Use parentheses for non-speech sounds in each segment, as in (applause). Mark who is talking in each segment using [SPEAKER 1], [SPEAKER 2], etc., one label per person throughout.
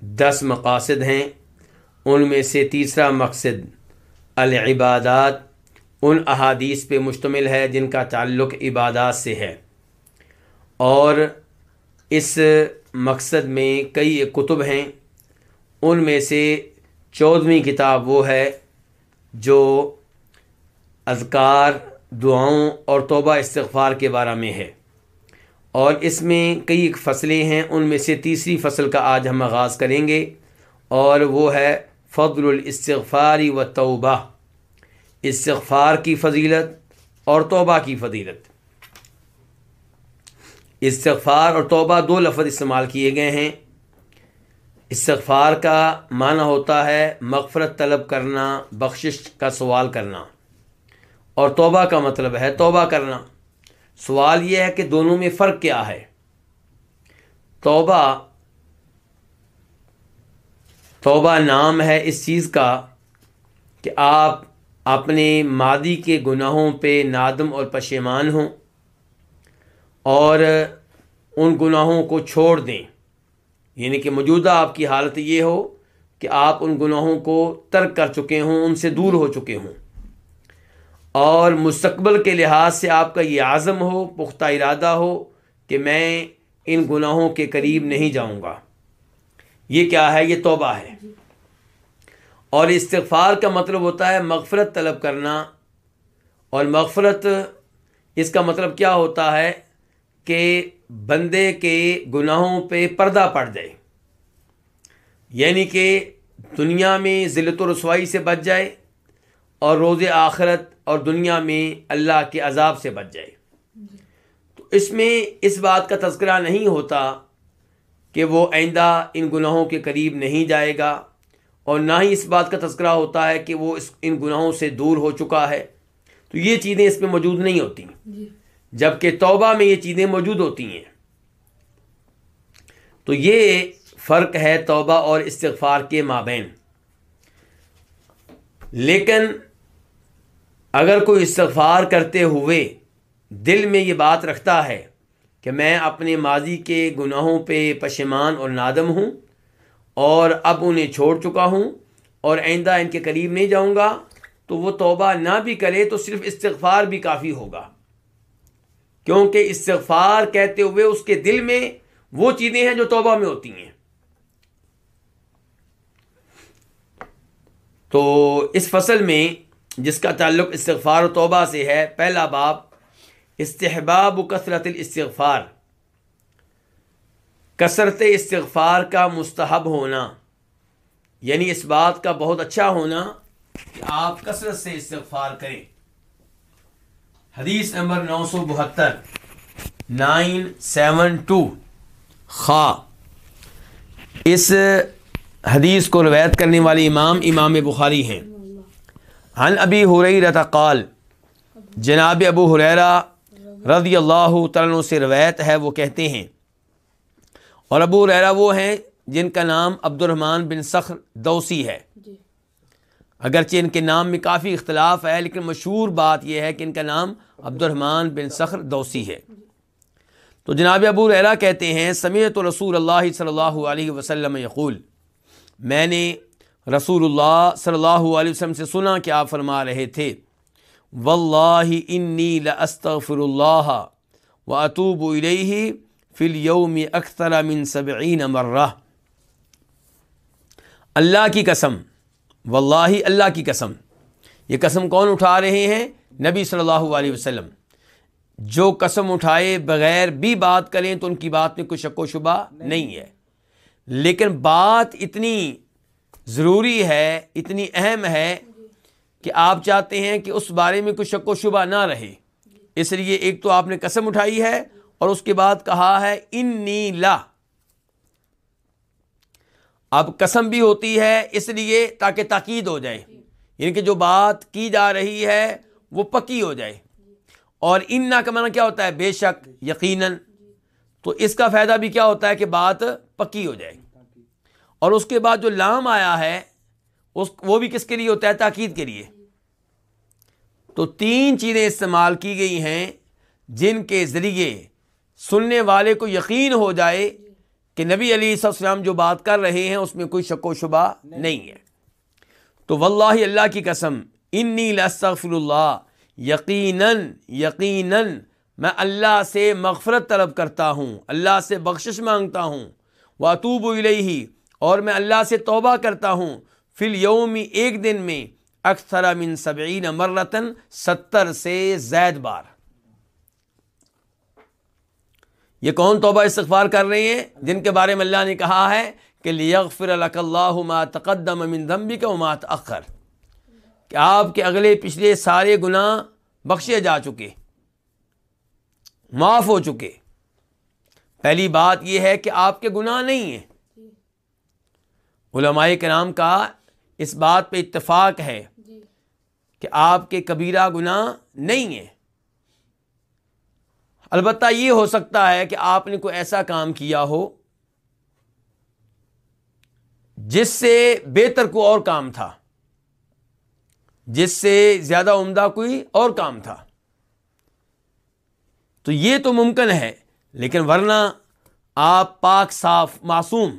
[SPEAKER 1] دس مقاصد ہیں۔ ان میں سے تیسرا مقصد العبادات۔ ان احادیث پہ مشتمل ہے جن کا تعلق عبادات سے ہے۔ اور اس مقصد میں کئی کتب ہیں۔ ان میں سے چودھویں کتاب وہ ہے جو اذکار، دعاؤں اور توبہ استغفار کے بارے میں ہے۔ اور اس میں کئی فصلیں ہیں، ان میں سے تیسری فصل کا آج ہم آغاز کریں گے، اور وہ ہے فضل الاستغفاری و توبہ۔ استغفار کی فضیلت اور توبہ کی فضیلت۔ استغفار اور توبہ دو لفظ استعمال کیے گئے ہیں۔ استغفار کا معنی ہوتا ہے مغفرت طلب کرنا، بخشش کا سوال کرنا، اور توبہ کا مطلب ہے توبہ کرنا۔ سوال یہ ہے کہ دونوں میں فرق کیا ہے؟ توبہ توبہ نام ہے اس چیز کا کہ آپ اپنے مادی کے گناہوں پہ نادم اور پشیمان ہوں اور ان گناہوں کو چھوڑ دیں۔ یعنی کہ موجودہ آپ کی حالت یہ ہو کہ آپ ان گناہوں کو ترک کر چکے ہوں، ان سے دور ہو چکے ہوں۔ اور مستقبل کے لحاظ سے آپ کا یہ عزم ہو پختہ ارادہ ہو کہ میں ان گناہوں کے قریب نہیں جاؤں گا۔ یہ کیا ہے؟ یہ توبہ ہے۔ اور استغفار کا مطلب ہوتا ہے مغفرت طلب کرنا۔ اور مغفرت اس کا مطلب کیا ہوتا ہے؟ کہ بندے کے گناہوں پہ پردہ پڑ جائے۔ یعنی کہ دنیا میں ذلت و رسوائی سے بچ جائے اور روز آخرت اور دنیا میں اللہ کے عذاب سے بچ جائے۔ تو اس میں اس بات کا تذکرہ نہیں ہوتا کہ وہ آئندہ ان گناہوں کے قریب نہیں جائے گا اور نہ ہی اس بات کا تذکرہ ہوتا ہے کہ وہ اس ان گناہوں سے دور ہو چکا ہے۔ تو یہ چیزیں اس میں موجود نہیں ہوتی۔ جبکہ توبہ میں یہ چیزیں موجود ہوتی ہیں۔ تو یہ فرق ہے توبہ اور استغفار کے مابین۔ لیکن اگر کوئی استغفار کرتے ہوئے دل میں یہ بات رکھتا ہے کہ میں اپنے ماضی کے گناہوں پہ پشمان اور نادم ہوں اور اب انہیں چھوڑ چکا ہوں اور آئندہ ان کے قریب نہیں جاؤں گا، تو وہ توبہ نہ بھی کرے تو صرف استغفار بھی کافی ہوگا۔ کیونکہ استغفار کہتے ہوئے اس کے دل میں وہ چیزیں ہیں جو توبہ میں ہوتی ہیں۔ تو اس فصل میں جس کا تعلق استغفار و توبہ سے ہے، پہلا باب، استحباب و کثرت الاستغفار۔ کثرت استغفار کا مستحب ہونا یعنی اس بات کا بہت اچھا ہونا کہ آپ کثرت سے استغفار کریں۔ حدیث نمبر نو سو بہتر، نائن سیون ٹو۔ خا۔ اس حدیث کو روایت کرنے والے امام امام بخاری ہیں۔ عن ابی حریرہ قال جناب ابو حریرہ رضی اللہ تعالیٰ سے روایت ہے وہ کہتے ہیں اور ابو حریرہ وہ ہیں جن کا نام عبد الرحمن بن سخر دوسی ہے۔ اگرچہ ان کے نام میں کافی اختلاف ہے لیکن مشہور بات یہ ہے کہ ان کا نام عبد الرحمن بن سخر دوسی ہے۔ تو جناب ابو ریرا کہتے ہیں سمیت رسول اللہ صلی اللہ علیہ وسلم یقول میں نے رسول اللہ صلی اللہ علیہ وسلم سے سنا کہ آپ فرما رہے تھے، واللہ انی لاستغفر اللہ و اطوب الیہ فی الیوم اکثر من سبعین مرہ. اللہ کی قسم، واللہ اللہ کی قسم، یہ قسم کون اٹھا رہے ہیں؟ نبی صلی اللہ علیہ وسلم۔ جو قسم اٹھائے بغیر بھی بات کریں تو ان کی بات میں کوئی شک و شبہ نہیں ہے۔ لیکن بات اتنی ضروری ہے، اتنی اہم ہے کہ آپ چاہتے ہیں کہ اس بارے میں کوئی شک و شبہ نہ رہے۔ اس لیے ایک تو آپ نے قسم اٹھائی ہے اور اس کے بعد کہا ہے ان نیلا اب قسم بھی ہوتی ہے، اس لیے تاکہ تاکید ہو جائے۔ یعنی کہ جو بات کی جا رہی ہے، وہ پکی ہو جائے۔ اور ان کا معنی کیا ہوتا ہے؟ بے شک، یقیناً۔ تو اس کا فائدہ بھی کیا ہوتا ہے کہ بات پکی ہو جائے۔ اور اس کے بعد جو لام آیا ہے، اس وہ بھی کس کے لیے ہوتا ہے؟ تاکید کے لیے۔ تو تین چیزیں استعمال کی گئی ہیں جن کے ذریعے سننے والے کو یقین ہو جائے کہ نبی علی السلام جو بات کر رہے ہیں، اس میں کوئی شک و شبہ نہیں ہے۔ تو واللہ اللہ کی قسم، انی لستغفر اللہ یقیناً یقیناً میں اللہ سے مغفرت طلب کرتا ہوں، اللہ سے بخشش مانگتا ہوں۔ واتوب الیہ اور میں اللہ سے توبہ کرتا ہوں۔ فل یومی ایک دن میں اکثر من سبعین مرتن، ستر سے زید بار۔ یہ کون توبہ استغفار کر رہے ہیں؟ جن کے بارے میں اللہ نے کہا ہے کہ لیغفر لک اللہ ما تقدم من ذنبک وما تأخر۔ کہ آپ کے اگلے پچھلے سارے گناہ بخشے جا چکے، معاف ہو چکے۔ پہلی بات یہ ہے کہ آپ کے گناہ نہیں ہیں۔ علماء کرام کا اس بات پہ اتفاق ہے کہ آپ کے کبیرہ گناہ نہیں ہیں۔ البتہ یہ ہو سکتا ہے کہ آپ نے کوئی ایسا کام کیا ہو جس سے بہتر کوئی اور کام تھا جس سے زیادہ عمدہ کوئی اور کام تھا۔ تو یہ تو ممکن ہے لیکن ورنہ آپ پاک صاف معصوم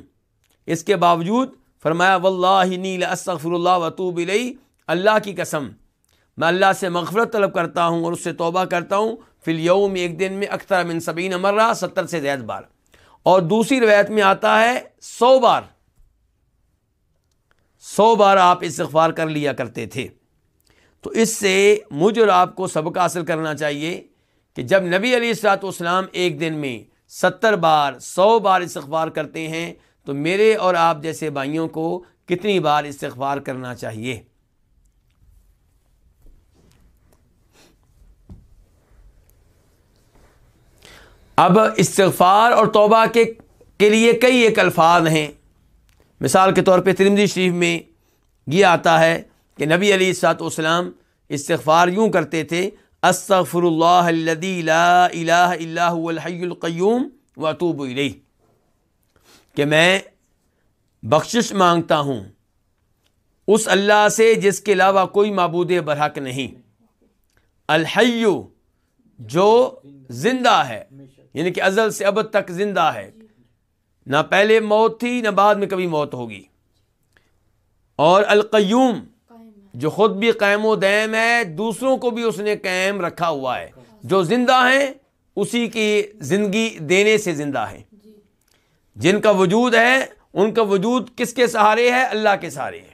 [SPEAKER 1] اس کے باوجود فرمایا، واللہ نیل استغفر اللہ وطوب علیہ اللہ کی قسم، میں اللہ سے مغفرت طلب کرتا ہوں اور اس سے توبہ کرتا ہوں، فی اليوم ایک دن میں اختر من سبین مرہ، ستر سے زیادہ بار۔ اور دوسری روایت میں آتا ہے، سو بار سو بار آپ استغفار کر لیا کرتے تھے۔ تو اس سے مجھ اور آپ کو سبق حاصل کرنا چاہیے کہ جب نبی علی السلاط اسلام ایک دن میں ستر بار، سو بار استغفار کرتے ہیں تو میرے اور آپ جیسے بھائیوں کو کتنی بار استغفار کرنا چاہیے؟ اب استغفار اور توبہ کے کے لیے کئی ایک الفاظ ہیں۔ مثال کے طور پہ ترمزی شریف میں یہ آتا ہے کہ نبی علی سات وسلام استغفار یوں کرتے تھے، استغفر اللہ لا الہ الا هو الحی القیوم واتوب الیہ۔ کہ میں بخشش مانگتا ہوں اس اللہ سے جس کے علاوہ کوئی معبود برحق نہیں۔ الحیو جو زندہ ہے یعنی کہ ازل سے اب تک زندہ ہے۔ نہ پہلے موت تھی، نہ بعد میں کبھی موت ہوگی۔ اور القیوم جو خود بھی قائم و دیم ہے، دوسروں کو بھی اس نے قائم رکھا ہوا ہے۔ جو زندہ ہیں، اسی کی زندگی دینے سے زندہ ہیں۔ جن کا وجود ہے، ان کا وجود کس کے سہارے ہے؟ اللہ کے سہارے ہے۔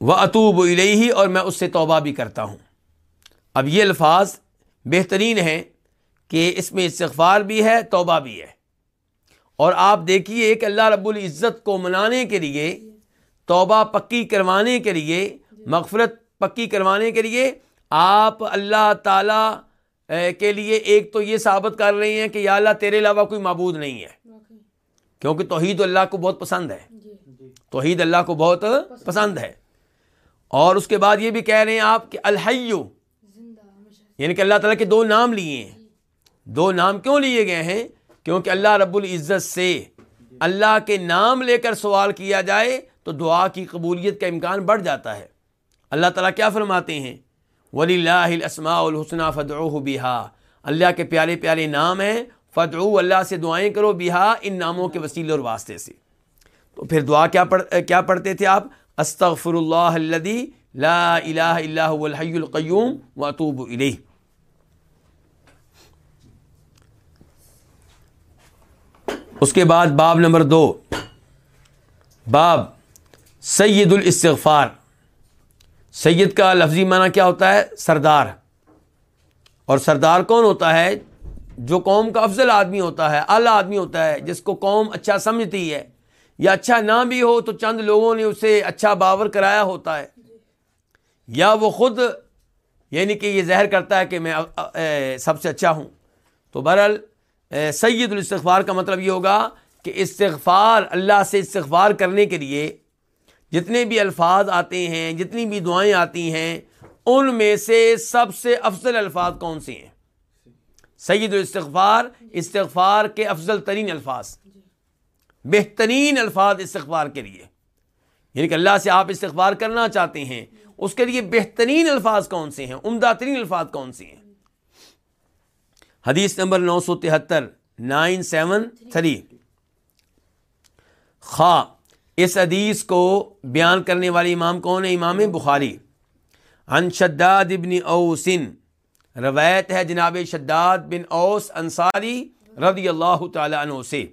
[SPEAKER 1] وہ اطوب الہی اور میں اس سے توبہ بھی کرتا ہوں۔ اب یہ الفاظ بہترین ہیں کہ اس میں استغفار بھی ہے، توبہ بھی ہے۔ اور آپ دیکھیے کہ اللہ رب العزت کو منانے کے لیے، توبہ پکی کروانے کے لیے، مغفرت پکی کروانے کے لیے آپ اللہ تعالی کے لیے ایک تو یہ ثابت کر رہے ہیں کہ یا اللہ تیرے علاوہ کوئی معبود نہیں ہے۔ کیونکہ توحید اللہ کو بہت پسند ہے۔ توحید اللہ کو بہت پسند ہے۔ اور اس کے بعد یہ بھی کہہ رہے ہیں آپ کہ الحیو۔ یعنی کہ اللہ تعالیٰ کے دو نام لیے ہیں۔ دو نام کیوں لیے گئے ہیں؟ کیونکہ اللہ رب العزت سے اللہ کے نام لے کر سوال کیا جائے تو دعا کی قبولیت کا امکان بڑھ جاتا ہے۔ اللہ تعالیٰ کیا فرماتے ہیں؟ ولی اللہ السماء الحسنہ فدعوہ بہا اللہ کے پیارے پیارے نام ہیں۔ فدعو اللہ سے دعائیں کرو بہا ان ناموں کے وسیلے اور واسطے سے۔ تو پھر دعا کیا پڑھ، کیا پڑھتے تھے آپ؟ استغفر اللہ الذي لا الہ الا هو الحی القیوم واتوب الیہ اس کے بعد باب نمبر دو۔ باب سید الاستغفار۔ سید کا لفظی معنی کیا ہوتا ہے؟ سردار۔ اور سردار کون ہوتا ہے؟ جو قوم کا افضل آدمی ہوتا ہے، اعلیٰ آدمی ہوتا ہے، جس کو قوم اچھا سمجھتی ہے یا اچھا نہ بھی ہو تو چند لوگوں نے اسے اچھا باور کرایا ہوتا ہے۔ یا وہ خود یعنی کہ یہ زہر کرتا ہے کہ میں سب سے اچھا ہوں۔ تو بہرحال سید الاستغفار کا مطلب یہ ہوگا کہ استغفار، اللہ سے استغفار کرنے کے لیے جتنے بھی الفاظ آتے ہیں، جتنی بھی دعائیں آتی ہیں، ان میں سے سب سے افضل الفاظ کون سے ہیں؟ سید الاستغفار، استغفار کے افضل ترین الفاظ۔ بہترین الفاظ استغفار کے لیے۔ یعنی کہ اللہ سے آپ استغفار کرنا چاہتے ہیں، اس کے لیے بہترین الفاظ کون سے ہیں؟ عمدہ ترین الفاظ کون سے ہیں؟ حدیث نمبر نو سو تہتر، نائن سیون تھری۔ خواہ اس حدیث کو بیان کرنے والے امام کون ہے؟ امام بخاری۔ ان شداد ابن اوسن روایت ہے جناب شداد بن اوس انصاری رضی اللہ تعالی عنہ سے۔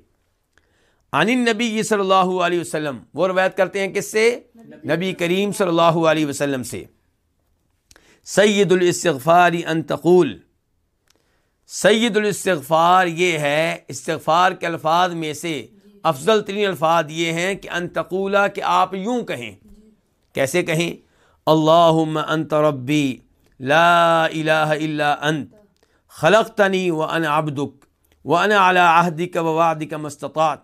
[SPEAKER 1] عن نبی صلی اللہ علیہ وسلم۔ وہ روایت کرتے ہیں کس سے؟ نبی کریم صلی اللہ علیہ وسلم سے۔ سید الاستغفار ان تقول۔ سید الاستغفار یہ ہے، استغفار کے الفاظ میں سے افضل ترین الفاظ یہ ہیں کہ انتقولا کہ آپ یوں کہیں۔ کیسے کہیں؟ اللہ انت ربی لا الہ الا انت، خلقتنی و ان ابدک و ان علی عہدک و وعدک مستطاعت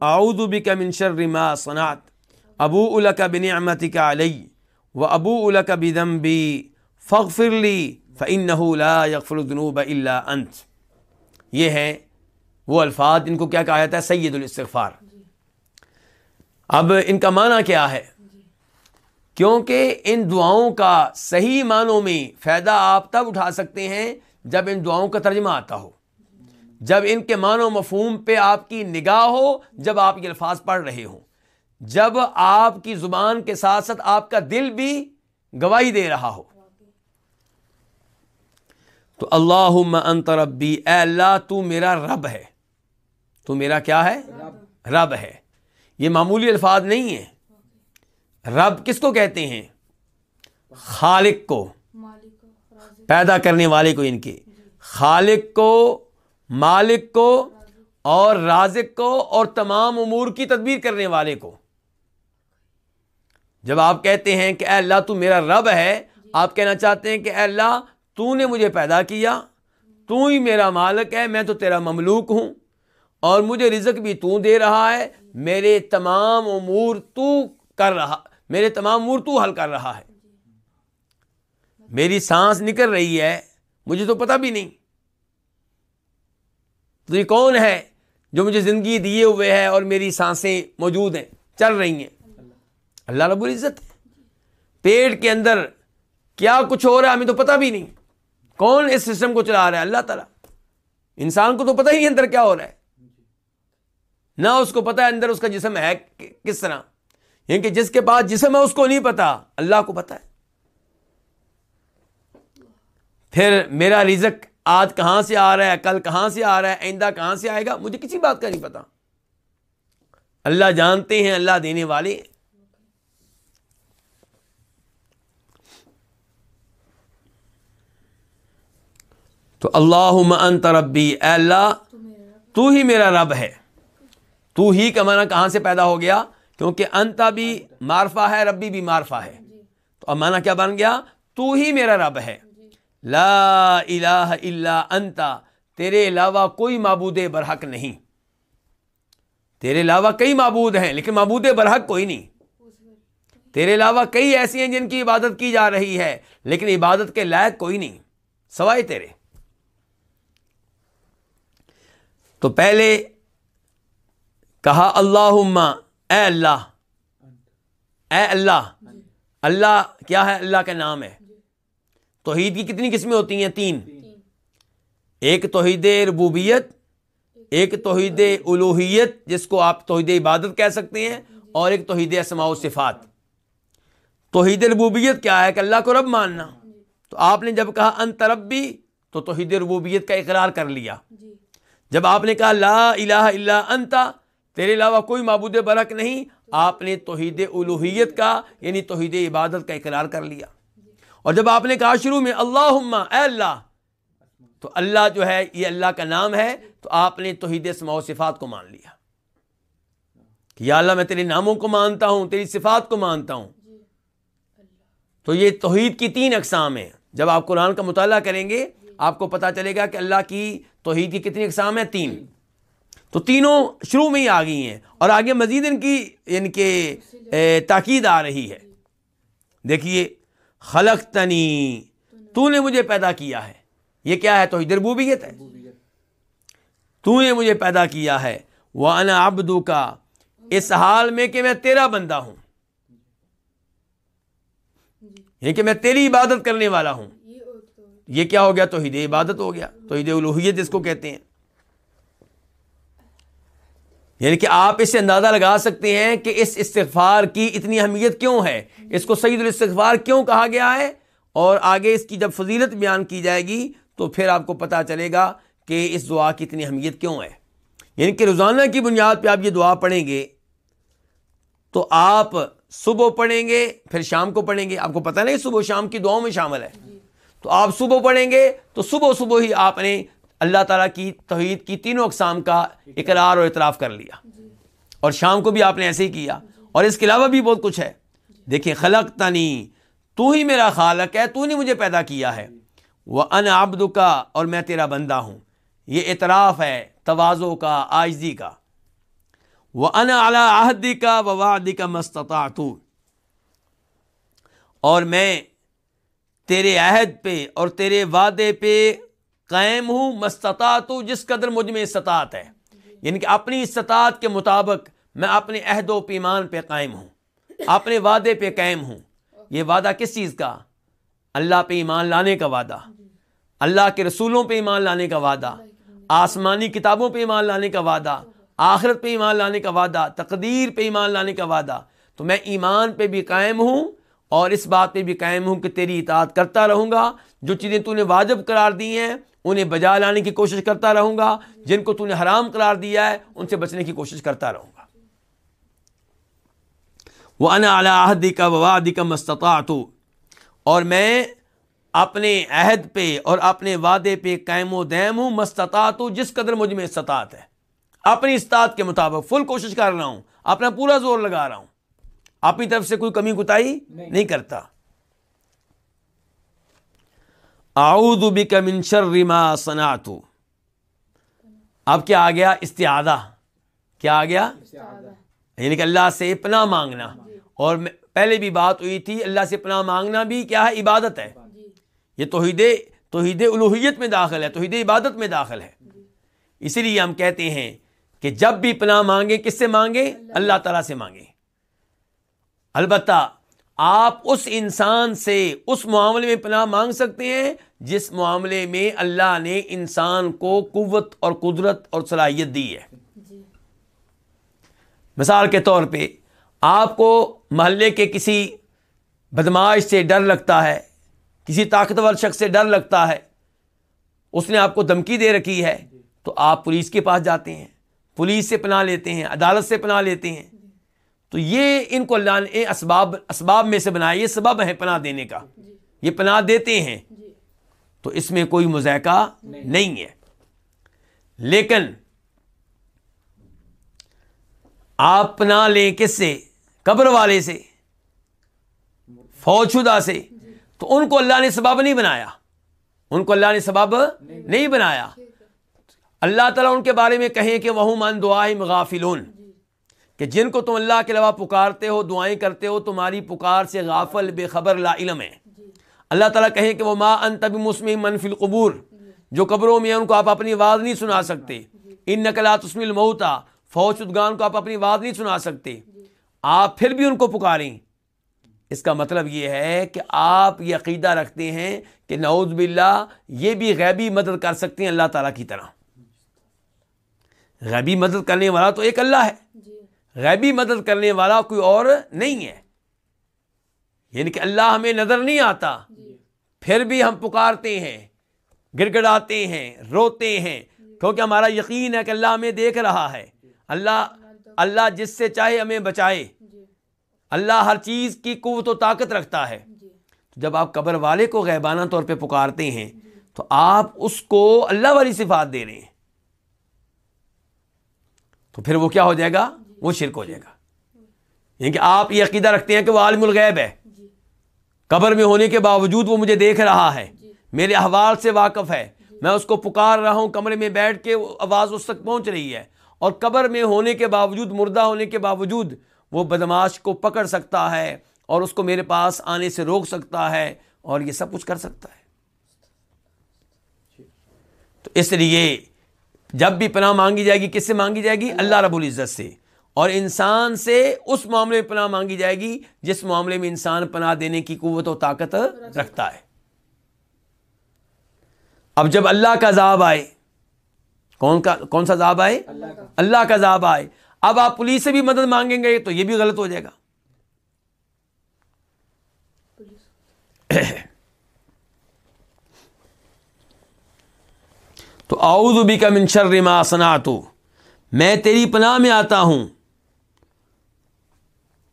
[SPEAKER 1] اعوذ بک من شر ما صنعت۔ ابو لک بنعمتک علی و ابو لک بذنبی فاغفر لی فانه لا يغفر الذنوب الا انت۔ یہ ہیں وہ الفاظ ان کو کیا کہا جاتا ہے؟ سید الاستغفار. اب ان کا معنی کیا ہے؟ کیونکہ ان دعاؤں کا صحیح معنوں میں فائدہ آپ تب اٹھا سکتے ہیں جب ان دعاؤں کا ترجمہ آتا ہو، جب ان کے معنی و مفہوم پہ آپ کی نگاہ ہو، جب آپ یہ الفاظ پڑھ رہے ہوں۔ جب آپ کی زبان کے ساتھ ساتھ آپ کا دل بھی گواہی دے رہا ہو۔ تو اللہ انت ربی، اے اللہ تو میرا رب ہے۔ تو میرا کیا ہے؟ رب ہے۔ یہ معمولی الفاظ نہیں ہے رب کس کو کہتے ہیں؟ خالق کو۔ پیدا کرنے والے کو ان کے۔ خالق کو، مالک کو اور رازق کو اور تمام امور کی تدبیر کرنے والے کو۔ جب آپ کہتے ہیں کہ اے اللہ تو میرا رب ہے، آپ کہنا چاہتے ہیں کہ اے اللہ تو نے مجھے پیدا کیا، تو ہی میرا مالک ہے، میں تو تیرا مملوک ہوں۔ اور مجھے رزق بھی تو دے رہا ہے، میرے تمام امور تو کر رہا، میرے تمام امور تو حل کر رہا ہے۔ میری سانس نکل رہی ہے، مجھے تو پتہ بھی نہیں۔ تو یہ کون ہے جو مجھے زندگی دیے ہوئے ہے اور میری سانسیں موجود ہیں، چل رہی ہیں۔ اللہ رب العزت پیٹ کے اندر کیا کچھ ہو رہا ہے، ہمیں تو پتہ بھی نہیں۔ کون اس سسٹم کو چلا رہا ہے؟ اللہ تعالیٰ۔ انسان کو تو پتہ ہی نہیں اندر کیا ہو رہا ہے۔ نہ اس کو پتا ہے اندر اس کا جسم ہے کس طرح۔ یعنی کہ جس کے پاس جسم ہے اس کو نہیں پتا، اللہ کو پتا ہے۔ پھر میرا رزق آج کہاں سے آ رہا ہے، کل کہاں سے آ رہا ہے، آئندہ کہاں سے آئے گا، مجھے کسی بات کا نہیں پتا۔ اللہ جانتے ہیں، اللہ دینے والے تو اللہ انت ربی، اے اللہ، تو ہی میرا رب ہے۔ تو ہی کا معنی کہاں سے پیدا ہو گیا؟ کیونکہ انتا بھی معرفہ ہے، ربی بھی معرفہ ہے۔ تو اب معنی کیا بن گیا؟ تو ہی میرا رب ہے۔ لا الہ الا انتا تیرے علاوہ کوئی معبود برحق نہیں۔ تیرے علاوہ کئی معبود ہیں، لیکن معبود برحق کوئی نہیں۔ تیرے علاوہ کئی ایسی ہیں جن کی عبادت کی جا رہی ہے، لیکن عبادت کے لائق کوئی نہیں، سوائے تیرے۔ تو پہلے کہا اللہ اے اللہ اے اللہ اللہ کیا ہے؟ اللہ کا نام ہے۔ توحید کی کتنی قسمیں ہوتی ہیں؟ تین۔ ایک توحید ربوبیت ایک توحید الوحیت جس کو آپ توحید عبادت کہہ سکتے ہیں اور ایک توحید اسماء و صفات۔ توحید ربوبیت کیا ہے؟ کہ اللہ کو رب ماننا۔ تو آپ نے جب کہا انت ربی تو توحید ربوبیت کا اقرار کر لیا۔ جب آپ نے کہا لا الہ الا انتا تیرے علاوہ کوئی معبود برق نہیں۔ آپ نے توحید الوحیت کا یعنی توحید عبادت کا اقرار کر لیا۔ اور جب آپ نے کہا شروع میں اللہ اے اللہ، تو اللہ جو ہے، یہ اللہ کا نام ہے، تو آپ نے توحید و صفات کو مان لیا۔ کہ یا اللہ، میں تیرے ناموں کو مانتا ہوں، تیری صفات کو مانتا ہوں۔ تو یہ توحید کی تین اقسام ہیں۔ جب آپ قرآن کا مطالعہ کریں گے، آپ کو پتا چلے گا کہ اللہ کی توحید کی کتنی اقسام ہیں؟ تین۔ تو تینوں شروع میں ہی آ گئی ہیں اور آگے مزید ان کی یعنی کہ تاکید آ رہی ہے۔ دیکھیے خلق تنی تو نے مجھے پیدا کیا ہے۔ یہ کیا ہے؟ توحید، ربوبیت ہے۔ تو نے مجھے پیدا کیا ہے۔ وہ انا ابدو کا اس حال میں کہ میں تیرا بندہ ہوں۔ یعنی کہ میں تیری عبادت کرنے والا ہوں۔ یہ کیا ہو گیا؟ توحید عبادت ہو گیا۔ توحید الوحیت جس کو کہتے ہیں۔ یعنی کہ آپ اس سے اندازہ لگا سکتے ہیں کہ اس استغفار کی اتنی اہمیت کیوں ہے؟ اس کو سعید الاستغفار کیوں کہا گیا ہے؟ اور آگے اس کی جب فضیلت بیان کی جائے گی تو پھر آپ کو پتا چلے گا کہ اس دعا کی اتنی اہمیت کیوں ہے۔ یعنی کہ روزانہ کی بنیاد پہ آپ یہ دعا پڑھیں گے تو آپ صبح پڑھیں گے، پھر شام کو پڑھیں گے۔ آپ کو پتہ نہیں صبح شام کی دعاؤں میں شامل ہے۔ تو آپ صبح پڑھیں گے تو صبح صبح ہی آپ نے اللہ تعالیٰ کی توحید کی تینوں اقسام کا اقرار اور اعتراف کر لیا۔ اور شام کو بھی آپ نے ایسے ہی کیا۔ اور اس کے علاوہ بھی بہت کچھ ہے۔ دیکھیں خلق تنی تو ہی میرا خالق ہے، تو نے مجھے پیدا کیا ہے۔ وہ ان آبد کا اور میں تیرا بندہ ہوں۔ یہ اعتراف ہے توازو کا، آجزی کا۔ وہ ان اعلیٰ عہدی کا وادی کا مستطاط اور میں تیرے عہد پہ اور تیرے وعدے پہ قائم ہوں مستطاط جس قدر مجھ میں استطاعت ہے۔ یعنی کہ اپنی استطاعت کے مطابق میں اپنے عہد و پیمان پہ قائم ہوں، اپنے وعدے پہ قائم ہوں۔ یہ وعدہ کس چیز کا؟ اللہ پہ ایمان لانے کا وعدہ۔ اللہ کے رسولوں پہ ایمان لانے کا وعدہ۔ آسمانی کتابوں پہ ایمان لانے کا وعدہ۔ آخرت پہ ایمان لانے کا وعدہ۔ تقدیر پہ ایمان لانے کا وعدہ۔ تو میں ایمان پہ بھی قائم ہوں اور اس بات پہ بھی قائم ہوں کہ تیری اطاعت کرتا رہوں گا۔ جو چیزیں تو نے واجب قرار دی ہیں انہیں بجا لانے کی کوشش کرتا رہوں گا جن کو تو نے حرام قرار دیا ہے ان سے بچنے کی کوشش کرتا رہوں گا۔ وہ ان کا وادی کا مستطاط اور میں اپنے عہد پہ اور اپنے وعدے پہ قائم و دیم ہوں مستطاط جس قدر مجھ میں استطاعت ہے۔ اپنی استاد کے مطابق فل کوشش کر رہا ہوں اپنا پورا زور لگا رہا ہوں۔ اپنی طرف سے کوئی کمی کتائی نہیں کرتا۔ اعوذ بک من شر ما صنعت. اب کیا آ گیا؟ استعادہ. کیا آ گیا؟ یعنی کہ اللہ سے پناہ مانگنا. اور پہلے بھی بات ہوئی تھی اللہ سے پناہ مانگنا بھی کیا ہے؟ عبادت ہے. یہ توحید توحید الوحیت میں داخل ہے توحید عبادت میں داخل ہے. اسی لیے ہم کہتے ہیں کہ جب بھی پناہ مانگے کس سے مانگے؟ اللہ تعالیٰ سے مانگے. البتہ آپ اس انسان سے اس معاملے میں پناہ مانگ سکتے ہیں جس معاملے میں اللہ نے انسان کو قوت اور قدرت اور صلاحیت دی ہے جی۔ مثال کے طور پہ آپ کو محلے کے کسی بدماش سے ڈر لگتا ہے کسی طاقتور شخص سے ڈر لگتا ہے اس نے آپ کو دھمکی دے رکھی ہے تو آپ پولیس کے پاس جاتے ہیں پولیس سے پناہ لیتے ہیں عدالت سے پناہ لیتے ہیں تو یہ ان کو اللہ نے اسباب اسباب میں سے بنایا یہ سبب ہے پناہ دینے کا جی۔ یہ پناہ دیتے ہیں جی۔ تو اس میں کوئی مذائقہ نہیں۔ ہے۔ لیکن آپ پناہ لیں کس سے قبر والے سے فوج شدہ سے جی۔ تو ان کو اللہ نے سبب نہیں بنایا۔ ان کو اللہ نے سبب نہیں بنایا۔ اللہ تعالیٰ ان کے بارے میں کہیں کہ وہ من دعائیں مغافلون کہ جن کو تم اللہ کے علاوہ پکارتے ہو دعائیں کرتے ہو تمہاری پکار سے غافل بے خبر لا علم ہے اللہ تعالیٰ کہیں کہ وہ ماں ان تب مسلم منفی القبور۔ جو قبروں میں ان کو آپ اپنی آواز نہیں سنا سکتے۔ ان نقلات اسم المعتا فوج ادگان کو آپ اپنی آواز نہیں سنا سکتے۔ آپ پھر بھی ان کو پکاریں۔ اس کا مطلب یہ ہے کہ آپ یہ عقیدہ رکھتے ہیں کہ نعوذ باللہ یہ بھی غیبی مدد کر سکتے ہیں اللہ تعالیٰ کی طرح۔ غیبی مدد کرنے والا تو ایک اللہ ہے۔ غیبی مدد کرنے والا کوئی اور نہیں ہے۔ یعنی کہ اللہ ہمیں نظر نہیں آتا۔ پھر بھی ہم پکارتے ہیں گڑ گڑاتے ہیں، روتے ہیں۔ کیونکہ ہمارا یقین ہے کہ اللہ ہمیں دیکھ رہا ہے۔ اللہ اللہ جس سے چاہے ہمیں بچائے۔ اللہ ہر چیز کی قوت و طاقت رکھتا ہے۔ جب آپ قبر والے کو غیبانہ طور پہ پکارتے ہیں، تو آپ اس کو اللہ والی صفات دے رہے ہیں۔ تو پھر وہ کیا ہو جائے گا؟ وہ شرک ہو جائے گا۔ یعنی کہ آپ یہ عقیدہ رکھتے ہیں کہ وہ عالم الغیب ہے۔ قبر میں ہونے کے باوجود وہ مجھے دیکھ رہا ہے۔ میرے احوال سے واقف ہے۔ میں اس کو پکار رہا ہوں، کمرے میں بیٹھ کے آواز اس تک پہنچ رہی ہے۔ اور قبر میں ہونے کے باوجود، مردہ ہونے کے باوجود وہ بدماش کو پکڑ سکتا ہے اور اس کو میرے پاس آنے سے روک سکتا ہے اور یہ سب کچھ کر سکتا ہے۔ تو اس لیے جب بھی پناہ مانگی جائے گی، کس سے مانگی جائے گی؟ اللہ رب العزت سے۔ اور انسان سے اس معاملے میں پناہ مانگی جائے گی جس معاملے میں انسان پناہ دینے کی قوت و طاقت رکھتا ہے۔ اب جب اللہ کا عذاب آئے، کون کا، کون سا عذاب آئے؟ اللہ کا عذاب آئے۔ اب آپ پولیس سے بھی مدد مانگیں گے تو یہ بھی غلط ہو جائے گا۔ تو اعوذ بھی کا منشر ما میں تیری پناہ میں آتا ہوں۔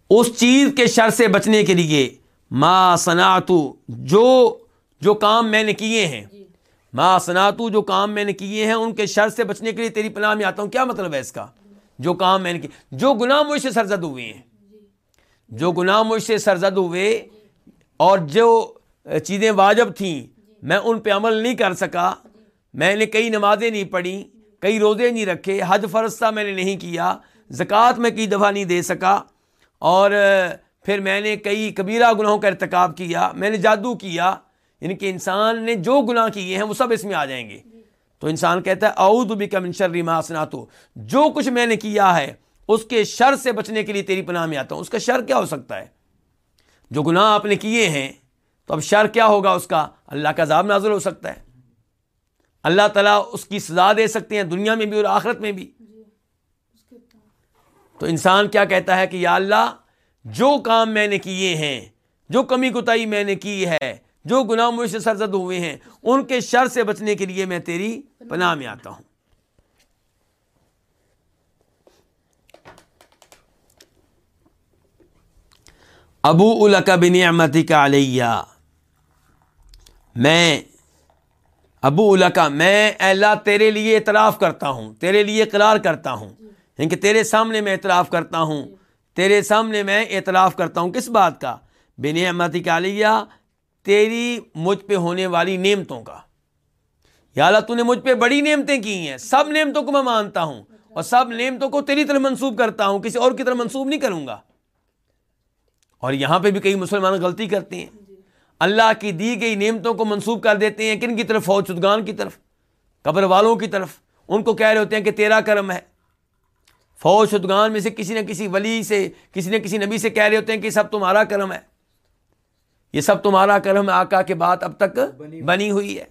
[SPEAKER 1] اس چیز کے شر سے بچنے کے لیے ما صنعت جو جو کام میں نے کیے ہیں۔ جی۔ ما صنعت جو کام میں نے کیے ہیں ان کے شر سے بچنے کے لیے تیری پناہ میں آتا ہوں۔ کیا مطلب ہے اس کا؟ جو کام میں نے کی جو گناہ مجھ سے سرزد ہوئے ہیں۔ جو گناہ مجھ سے سرزد ہوئے اور جو چیزیں واجب تھیں میں ان پہ عمل نہیں کر سکا۔ میں نے کئی نمازیں نہیں پڑھی کئی روزے نہیں رکھے حج فرض تھا میں نے نہیں کیا زکوٰۃ میں کئی دفعہ نہیں دے سکا۔ اور پھر میں نے کئی کبیرہ گناہوں کا ارتکاب کیا، میں نے جادو کیا یعنی کہ انسان نے جو گناہ کیے ہیں وہ سب اس میں آ جائیں گے۔ تو انسان کہتا ہے، اعوذ بک من شر ما صنعت جو کچھ میں نے کیا ہے، اس کے شر سے بچنے کے لیے تیری پناہ میں آتا ہوں۔ اس کا شر کیا ہو سکتا ہے؟ جو گناہ آپ نے کیے ہیں، تو اب شر کیا ہوگا اس کا؟ اللہ کا عذاب نازل ہو سکتا ہے۔ اللہ تعالیٰ اس کی سزا دے سکتے ہیں، دنیا میں بھی اور آخرت میں بھی۔ تو انسان کیا کہتا ہے کہ یا اللہ، جو کام میں نے کیے ہیں، جو کمی کوتاہی میں نے کی ہے، جو گناہ مجھ سے سرزد ہوئے ہیں، ان کے شر سے بچنے کے لیے میں تیری پناہ میں آتا ہوں۔ ابو القا بن احمدی کا علیہ۔ میں، ابو القا میں اللہ تیرے لیے اعتراف کرتا ہوں، تیرے لیے اقرار کرتا ہوں۔ یعنی کہ تیرے سامنے میں اعتراف کرتا ہوں، تیرے سامنے میں اعتراف کرتا ہوں کس بات کا؟ بن احمدی کا علیہ تیری مجھ پہ ہونے والی نعمتوں کا۔ یا اللہ، تو نے مجھ پہ بڑی نعمتیں کی ہیں، سب نعمتوں کو میں مانتا ہوں اور سب نعمتوں کو تیری طرف منسوب کرتا ہوں، کسی اور کی طرف منسوب نہیں کروں گا۔ اور یہاں پہ بھی کئی مسلمان غلطی کرتے ہیں۔ اللہ کی دی گئی نعمتوں کو منسوب کر دیتے ہیں کن کی طرف؟ فوج شدگان کی طرف، قبر والوں کی طرف۔ ان کو کہہ رہے ہوتے ہیں کہ تیرا کرم ہے۔ فوج شدگان میں سے کسی نہ کسی ولی سے کسی نہ کسی نبی سے کہہ رہے ہوتے ہیں کہ سب تمہارا کرم ہے۔ یہ سب تمہارا کرم آقا کے بات اب تک بنی ہوئی ہے۔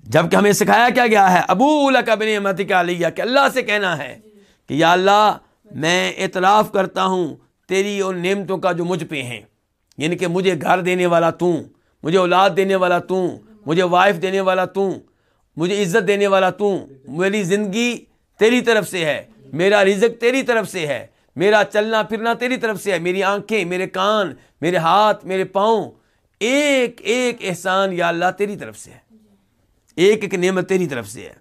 [SPEAKER 1] جبکہ ہمیں سکھایا کیا گیا ہے ابو کا بن مت کا علیہ کہ اللہ سے کہنا ہے کہ یا اللہ میں اعتراف کرتا ہوں تیری اور نعمتوں کا جو مجھ پہ ہیں۔ یعنی کہ مجھے گھر دینے والا تو مجھے اولاد دینے والا تو مجھے وائف دینے والا تو۔ مجھے عزت دینے والا تو میری زندگی تیری طرف سے ہے، میرا رزق تیری طرف سے ہے، میرا چلنا پھرنا تیری طرف سے ہے، میری آنکھیں، میرے کان، میرے ہاتھ، میرے پاؤں، ایک ایک احسان یا اللہ تیری طرف سے ہے۔ ایک ایک نعمت تیری طرف سے ہے۔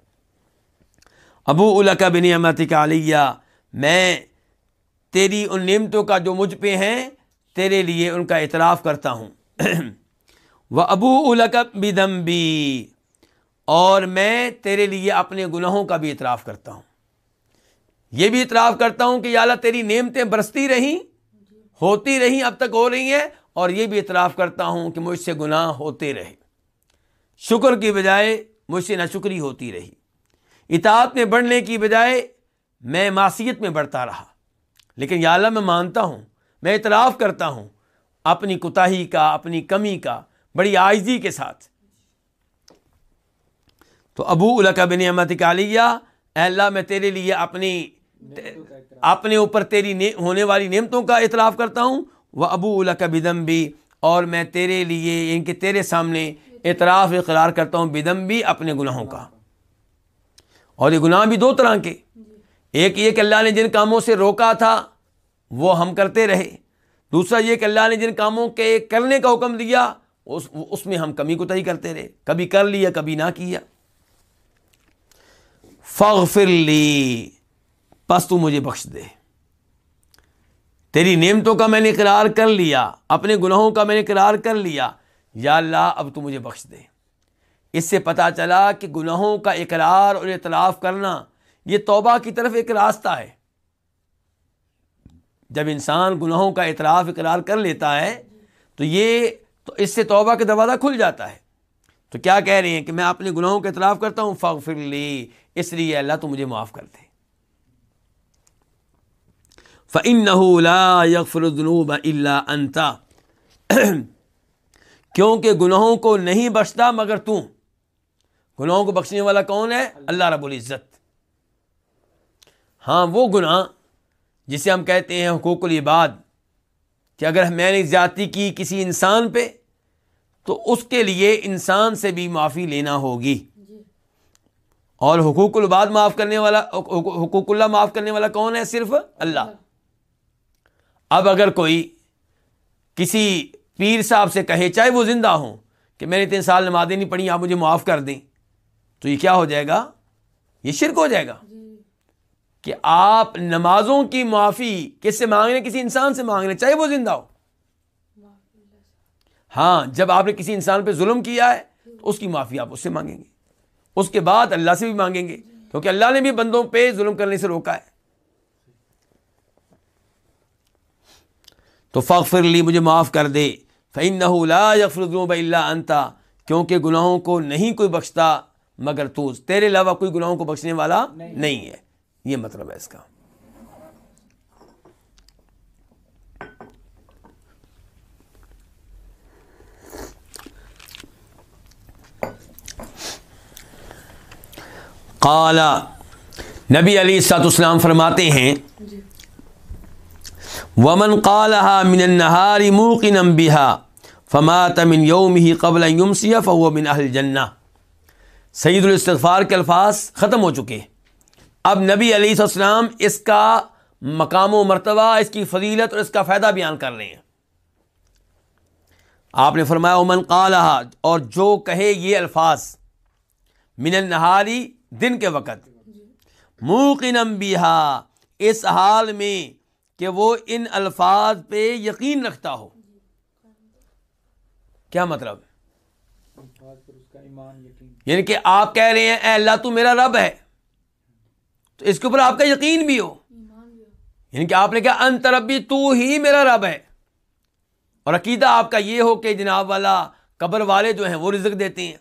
[SPEAKER 1] ابو القا بن احمد کا علیہ، میں تیری ان نعمتوں کا جو مجھ پہ ہیں، تیرے لیے ان کا اعتراف کرتا ہوں۔ (clears throat) وہ ابو القب بھی اور میں تیرے لیے اپنے گناہوں کا بھی اعتراف کرتا ہوں۔ یہ بھی اعتراف کرتا ہوں کہ یا اللہ تیری نعمتیں برستی رہیں، ہوتی رہیں، اب تک ہو رہی ہیں، اور یہ بھی اعتراف کرتا ہوں کہ مجھ سے گناہ ہوتے رہے۔ شکر کی بجائے مجھ سے ناشکری ہوتی رہی۔ اطاعت میں بڑھنے کی بجائے میں معصیت میں بڑھتا رہا۔ لیکن یا اللہ میں مانتا ہوں، میں اعتراف کرتا ہوں اپنی کوتاہی کا، اپنی کمی کا، بڑی آئزی کے ساتھ۔ تو ابو القا بن احمد کالیہ اللہ میں تیرے لیے اپنی اپنے اوپر تیری ہونے والی نعمتوں کا اعتراف کرتا ہوں۔ وہ ابو اللہ کا بدم بھی اور میں تیرے لیے ان یعنی کے تیرے سامنے اعتراف اقرار کرتا ہوں بدم بھی اپنے گناہوں کا۔ اور یہ گناہ بھی دو طرح کے۔ ایک یہ کہ اللہ نے جن کاموں سے روکا تھا وہ ہم کرتے رہے۔ دوسرا یہ کہ اللہ نے جن کاموں کے کرنے کا حکم دیا اس اس میں ہم کمی کو تہی کرتے رہے۔ کبھی کر لیا کبھی نہ کیا۔ فغفر لی۔ پس تو مجھے بخش دے۔ تیری نعمتوں کا میں نے اقرار کر لیا، اپنے گناہوں کا میں نے اقرار کر لیا۔ یا اللہ، اب تو مجھے بخش دے۔ اس سے پتا چلا کہ گناہوں کا اقرار اور اعتراف کرنا، یہ توبہ کی طرف ایک راستہ ہے۔ جب انسان گناہوں کا اعتراف اقرار کر لیتا ہے، تو یہ، تو اس سے توبہ کا دروازہ کھل جاتا ہے۔ تو کیا کہہ رہے ہیں کہ میں اپنے گناہوں کا اعتراف کرتا ہوں؟ فغفر لی، اس لیے اللہ تو مجھے معاف کر دے۔ لا يغفر الذنوب (clears throat) کیونکہ گناہوں کو نہیں بخشتا مگر تو۔ گناہوں کو بخشنے والا کون ہے؟ اللہ رب العزت۔ ہاں وہ گناہ جسے ہم کہتے ہیں حقوق العباد، کہ اگر میں نے زیادتی کی کسی انسان پہ تو اس کے لیے انسان سے بھی معافی لینا ہوگی۔ اور حقوق الباد معاف کرنے والا حقوق اللہ معاف کرنے والا کون ہے؟ صرف اللہ۔ اب اگر کوئی کسی پیر صاحب سے کہے چاہے وہ زندہ ہوں کہ میں نے تین سال نمازیں نہیں پڑھی آپ مجھے معاف کر دیں تو یہ کیا ہو جائے گا؟ یہ شرک ہو جائے گا۔ کہ آپ نمازوں کی معافی کس سے مانگ رہے کسی انسان سے مانگ رہے چاہے وہ زندہ ہو۔ ہاں جب آپ نے کسی انسان پہ ظلم کیا ہے تو اس کی معافی آپ اس سے مانگیں گے۔ اس کے بعد اللہ سے بھی مانگیں گے کیونکہ اللہ نے بھی بندوں پہ ظلم کرنے سے روکا ہے۔ تو فخر لی مجھے معاف کر دے۔ فعین نہ انتا کیونکہ گناہوں کو نہیں کوئی بخشتا مگر تو تیرے علاوہ کوئی گناہوں کو بخشنے والا نہیں ہے۔ یہ مطلب ہے اس کا۔ قالا نبی علی سات اسلام فرماتے ہیں، ومن قالها من النهار موقنا بها فمات من يومه قبل ان يمسي فهو من اهل الجنہ سید الاستغفار کے الفاظ ختم ہو چکے۔ اب نبی علیہ السلام اس کا مقام و مرتبہ، اس کی فضیلت اور اس کا فائدہ بیان کر رہے ہیں۔ آپ نے فرمایا امن قالہ اور جو کہے یہ الفاظ، من النہاری دن کے وقت۔ موقنم بیہا اس حال میں کہ وہ ان الفاظ پہ یقین رکھتا ہو۔ کیا مطلب؟ یعنی کہ آپ کہہ رہے ہیں، اے اللہ تو میرا رب ہے۔ تو اس کے اوپر آپ کا یقین بھی ہو۔ یعنی کہ آپ نے کہا، انت ربی، تو ہی میرا رب ہے۔ اور عقیدہ آپ کا یہ ہو کہ جناب والا قبر والے جو ہیں، وہ رزق دیتے ہیں۔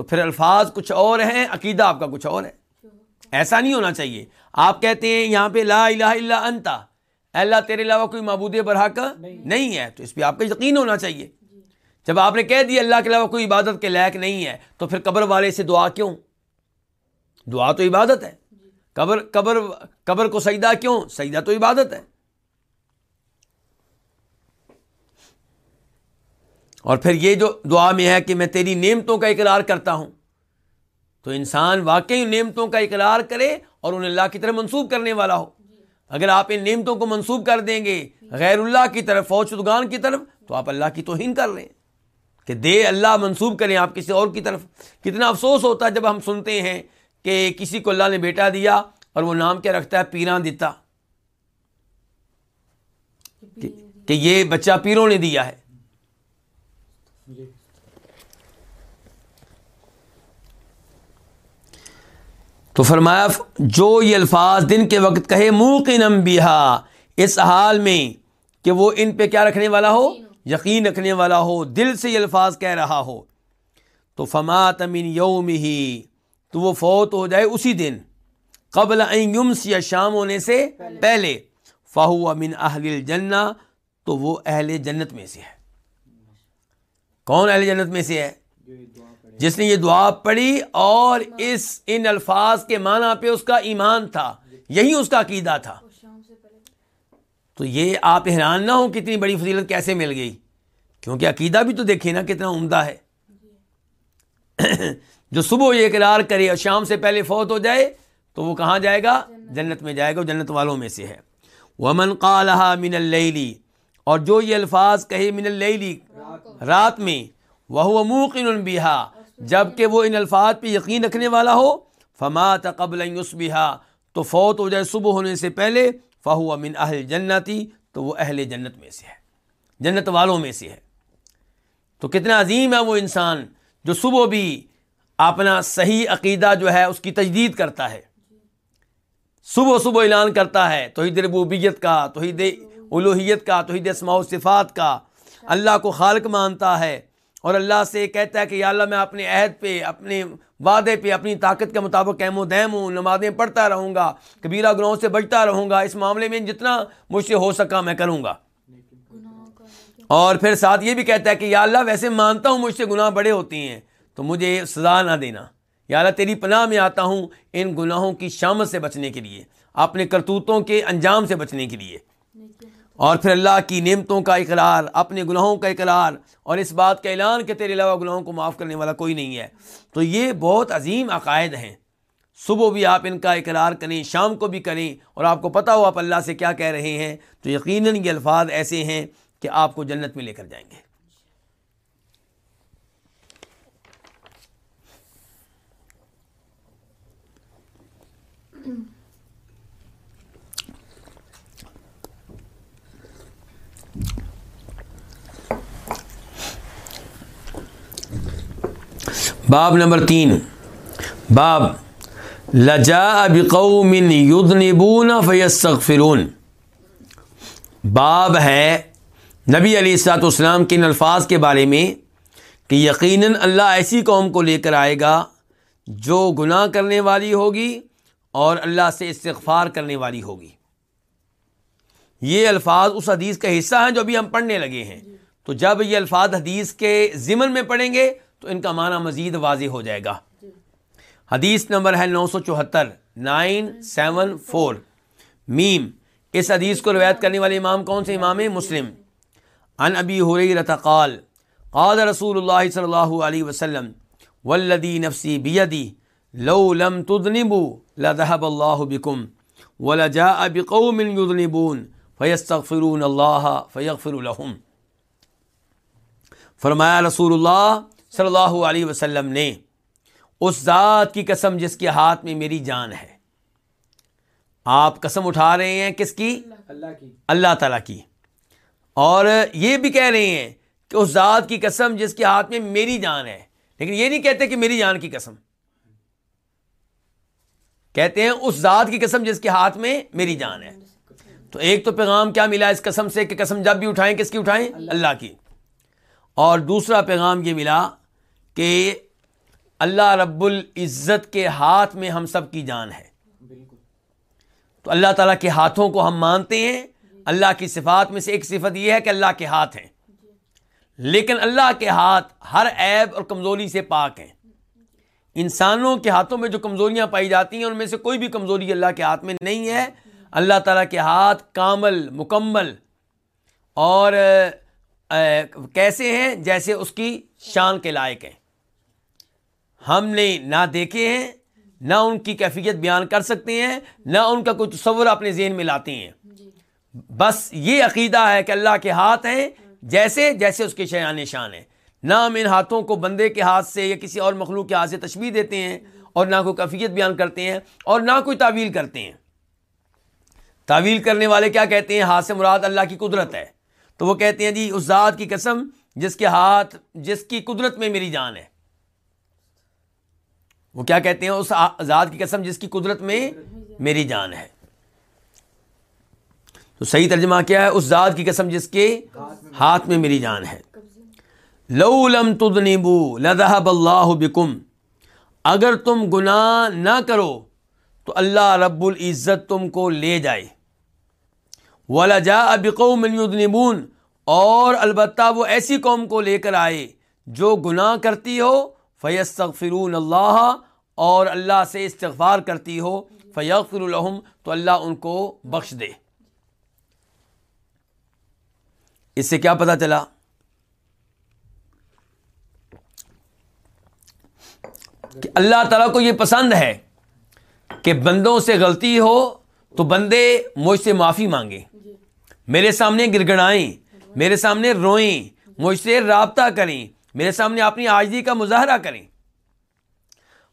[SPEAKER 1] تو پھر الفاظ کچھ اور ہیں، عقیدہ آپ کا کچھ اور ہے۔ ایسا نہیں ہونا چاہیے۔ آپ کہتے ہیں یہاں پہ لا الہ الا انتا اللہ تیرے علاوہ کوئی معبود برحق نہیں ہے۔ تو اس پہ آپ کا یقین ہونا چاہیے۔ جب آپ نے کہہ دیا اللہ کے علاوہ کوئی عبادت کے لائق نہیں ہے، تو پھر قبر والے سے دعا کیوں؟ دعا تو عبادت ہے۔ قبر قبر قبر کو سجدہ کیوں؟ سجدہ تو عبادت ہے۔ اور پھر یہ جو دعا میں ہے کہ میں تیری نعمتوں کا اقرار کرتا ہوں، تو انسان واقعی نعمتوں کا اقرار کرے اور انہیں اللہ کی طرف منسوب کرنے والا ہو۔ اگر آپ ان نعمتوں کو منسوب کر دیں گے غیر اللہ کی طرف، فوج دگان کی طرف، تو آپ اللہ کی توہین کر لیں۔ کہ دے اللہ منسوب کریں آپ کسی اور کی طرف۔ کتنا افسوس ہوتا ہے جب ہم سنتے ہیں کہ کسی کو اللہ نے بیٹا دیا اور وہ نام کیا رکھتا ہے پیران دیتا۔ کہ یہ بچہ پیروں نے دیا ہے۔ تو فرمایا، جو یہ الفاظ دن کے وقت کہے منہ کی اس حال میں کہ وہ ان پہ کیا رکھنے والا ہو؟ یقین رکھنے والا ہو، دل سے یہ الفاظ کہہ رہا ہو۔ تو فما تمین یوم ہی تو وہ فوت ہو جائے اسی دن، قبل یمس یا شام ہونے سے پہلے۔ فاہو امین اہل الجنہ، تو وہ اہل جنت میں سے ہے۔ کون اہل جنت میں سے ہے؟ جس نے یہ دعا پڑھی اور اس ان الفاظ کے معنی پہ اس کا ایمان تھا، یہی اس کا عقیدہ تھا۔ تو یہ آپ حیران نہ ہو کتنی بڑی فضیلت کیسے مل گئی، کیونکہ عقیدہ بھی تو دیکھیں نا کتنا عمدہ ہے۔ جو صبح یہ اقرار کرے اور شام سے پہلے فوت ہو جائے، تو وہ کہاں جائے گا؟ جنت میں جائے گا جنت والوں میں سے ہے۔ ومن قالها من اللیلی اور جو یہ الفاظ کہے من اللیلی رات میں وہ موقن بہا جبکہ وہ ان الفاظ پہ یقین رکھنے والا ہو فما قبل یصبحا تو فوت ہو جائے صبح ہونے سے پہلے فہو من اہل جنتی تو وہ اہل جنت میں سے ہے، جنت والوں میں سے ہے۔ تو کتنا عظیم ہے وہ انسان جو صبح بھی اپنا صحیح عقیدہ جو ہے اس کی تجدید کرتا ہے۔ صبح صبح اعلان کرتا ہے توحید ربوبیت کا، توحید الوحیت کا، توحید اسماع و صفات کا اللہ کو خالق مانتا ہے اور اللہ سے کہتا ہے کہ یا اللہ میں اپنے عہد پہ، اپنے وعدے پہ، اپنی طاقت کے مطابق قیم و دیم ہوں، نمازیں پڑھتا رہوں گا، کبیرہ گناہوں سے بچتا رہوں گا، اس معاملے میں جتنا مجھ سے ہو سکا میں کروں گا۔ اور پھر ساتھ یہ بھی کہتا ہے کہ یا اللہ ویسے مانتا ہوں مجھ سے گناہ بڑے ہوتی ہیں، تو مجھے سزا نہ دینا۔ یا اللہ تیری پناہ میں آتا ہوں ان گناہوں کی شامت سے بچنے کے لیے، اپنے کرتوتوں کے انجام سے بچنے کے لیے۔ اور پھر اللہ کی نعمتوں کا اقرار، اپنے گناہوں کا اقرار، اور اس بات کا اعلان کہ تیرے علاوہ گناہوں کو معاف کرنے والا کوئی نہیں ہے۔ تو یہ بہت عظیم عقائد ہیں۔ صبح بھی آپ ان کا اقرار کریں، شام کو بھی کریں، اور آپ کو پتہ ہو آپ اللہ سے کیا کہہ رہے ہیں۔ تو یقیناً یہ الفاظ ایسے ہیں کہ آپ کو جنت میں لے کر جائیں گے۔ باب نمبر تین۔ باب لجا بقوم یدنبون فیستغفرون۔ باب ہے نبی علی السلاط اسلام کے ان الفاظ کے بارے میں کہ یقیناً اللہ ایسی قوم کو لے کر آئے گا جو گناہ کرنے والی ہوگی اور اللہ سے استغفار کرنے والی ہوگی۔ یہ الفاظ اس حدیث کا حصہ ہیں جو ابھی ہم پڑھنے لگے ہیں۔ تو جب یہ الفاظ حدیث کے ضمن میں پڑھیں گے تو ان کا معنی مزید واضح ہو جائے گا۔ حدیث نمبر ہے نو سو چوہتر، نائن سیون فور۔ میم، اس حدیث کو روایت کرنے والے امام کون سے؟ امام مسلم۔ ان ابی قال قال رسول اللہ صلی اللہ علیہ وسلم ولدی نفسی بیدی، لو لم تذنبوا لذهب اللہ بکم، ولجاء بقوم يذنبون فيستغفرون اللہ فيغفر لهم۔ فرمایا رسول اللہ صلی اللہ علیہ وسلم نے اس ذات کی قسم جس کے ہاتھ میں میری جان ہے۔ آپ قسم اٹھا رہے ہیں کس کی؟ اللہ کی۔ اللہ تعالیٰ کی۔ اور یہ بھی کہہ رہے ہیں کہ اس ذات کی قسم جس کے ہاتھ میں میری جان ہے۔ لیکن یہ نہیں کہتے کہ میری جان کی قسم۔ کہتے ہیں اس ذات کی قسم جس کے ہاتھ میں میری جان ہے۔ تو ایک تو پیغام کیا ملا اس قسم سے کہ قسم جب بھی اٹھائیں کس کی اٹھائیں؟ اللہ کی۔ اور دوسرا پیغام یہ ملا کہ اللہ رب العزت کے ہاتھ میں ہم سب کی جان ہے۔ تو اللہ تعالیٰ کے ہاتھوں کو ہم مانتے ہیں۔ اللہ کی صفات میں سے ایک صفت یہ ہے کہ اللہ کے ہاتھ ہیں۔ لیکن اللہ کے ہاتھ ہر عیب اور کمزوری سے پاک ہیں۔ انسانوں کے ہاتھوں میں جو کمزوریاں پائی جاتی ہیں ان میں سے کوئی بھی کمزوری اللہ کے ہاتھ میں نہیں ہے۔ اللہ تعالیٰ کے ہاتھ کامل مکمل اور کیسے ہیں؟ جیسے اس کی شان کے لائق ہیں۔ ہم نے نہ دیکھے ہیں نہ ان کی کیفیت بیان کر سکتے ہیں نہ ان کا کوئی تصور اپنے ذہن میں لاتے ہیں۔ بس یہ عقیدہ ہے کہ اللہ کے ہاتھ ہیں جیسے جیسے اس کے شیان شان ہیں۔ نہ ہم ان ہاتھوں کو بندے کے ہاتھ سے یا کسی اور مخلوق کے ہاتھ سے تشبیح دیتے ہیں اور نہ کوئی کیفیت بیان کرتے ہیں اور نہ کوئی تعویل کرتے ہیں۔ تعویل کرنے والے کیا کہتے ہیں؟ ہاتھ سے مراد اللہ کی قدرت ہے۔ تو وہ کہتے ہیں جی اس ذات کی قسم جس کے ہاتھ جس کی قدرت میں میری جان ہے۔ وہ کیا کہتے ہیں اس ذات کی قسم جس کی قدرت میں میری جان ہے۔ تو صحیح ترجمہ کیا ہے؟ اس ذات کی قسم جس کے ہاتھ میں میری جان ہے۔ لو لم تدنبو لذهب اللہ بکم اگر تم گناہ نہ کرو تو اللہ رب العزت تم کو لے جائے۔ ولا جا بقوم يذنبون اور البتہ وہ ایسی قوم کو لے کر آئے جو گناہ کرتی ہو فیستغفرون اللہ اور اللہ سے استغفار کرتی ہو فیغفر الحم تو اللہ ان کو بخش دے۔ اس سے کیا پتا چلا؟ کہ اللہ تعالیٰ کو یہ پسند ہے کہ بندوں سے غلطی ہو تو بندے مجھ سے معافی مانگیں میرے سامنے گڑگڑائیں، میرے سامنے روئیں، مجھ سے رابطہ کریں میرے سامنے اپنی آجدی کا مظاہرہ کریں۔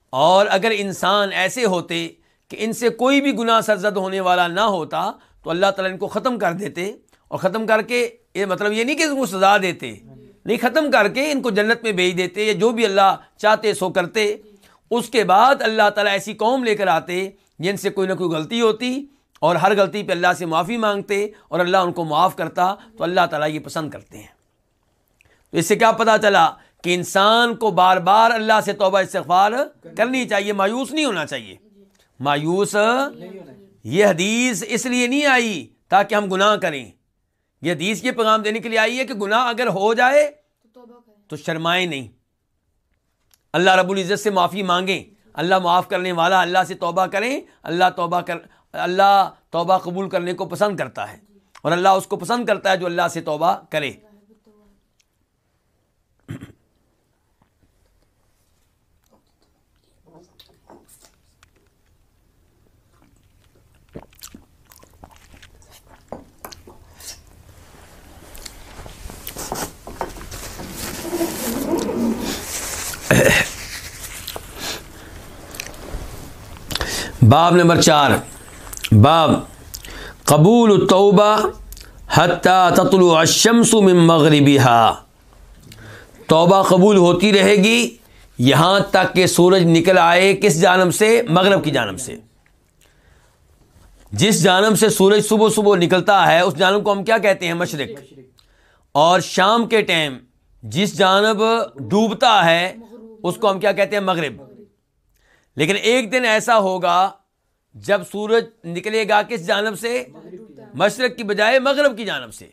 [SPEAKER 1] اور اگر انسان ایسے ہوتے کہ ان سے کوئی بھی گناہ سرزد ہونے والا نہ ہوتا، تو اللہ تعالیٰ ان کو ختم کر دیتے۔ اور ختم کر کے یہ مطلب یہ نہیں کہ ان کو سزا دیتے، نہیں، ختم کر کے ان کو جنت میں بھیج دیتے یا جو بھی اللہ چاہتے سو کرتے۔ اس کے بعد اللہ تعالیٰ ایسی قوم لے کر آتے جن سے کوئی نہ کوئی غلطی ہوتی اور ہر غلطی پہ اللہ سے معافی مانگتے اور اللہ ان کو معاف کرتا تو اللہ تعالیٰ یہ پسند کرتے ہیں۔ تو اس سے کیا پتا چلا کہ انسان کو بار بار اللہ سے توبہ استغفار کرنی چاہیے، مایوس نہیں ہونا چاہیے۔ مایوس یہ حدیث اس لیے نہیں آئی تاکہ ہم گناہ کریں۔ یہ حدیث یہ پیغام دینے کے لیے آئی ہے کہ گناہ اگر ہو جائے تو شرمائیں نہیں۔ اللہ رب العزت سے معافی مانگیں۔ اللہ معاف کرنے والا اللہ سے توبہ کریں۔ اللہ توبہ کر، اللہ توبہ قبول کرنے کو پسند کرتا ہے۔ اور اللہ اس کو پسند کرتا ہے جو اللہ سے توبہ کرے۔ باب نمبر چار۔ باب قبول التوبہ حتیٰ تطلع الشمس من مغربها توبہ قبول ہوتی رہے گی یہاں تک کہ سورج نکل آئے کس جانب سے؟ مغرب کی جانب سے۔ جس جانب سے سورج صبح صبح نکلتا ہے، اس جانب کو ہم کیا کہتے ہیں؟ مشرق۔ اور شام کے ٹائم جس جانب ڈوبتا ہے، اس کو ہم کیا کہتے ہیں؟ مغرب۔ لیکن ایک دن ایسا ہوگا جب سورج نکلے گا کس جانب سے؟ مشرق کی بجائے مغرب کی جانب سے۔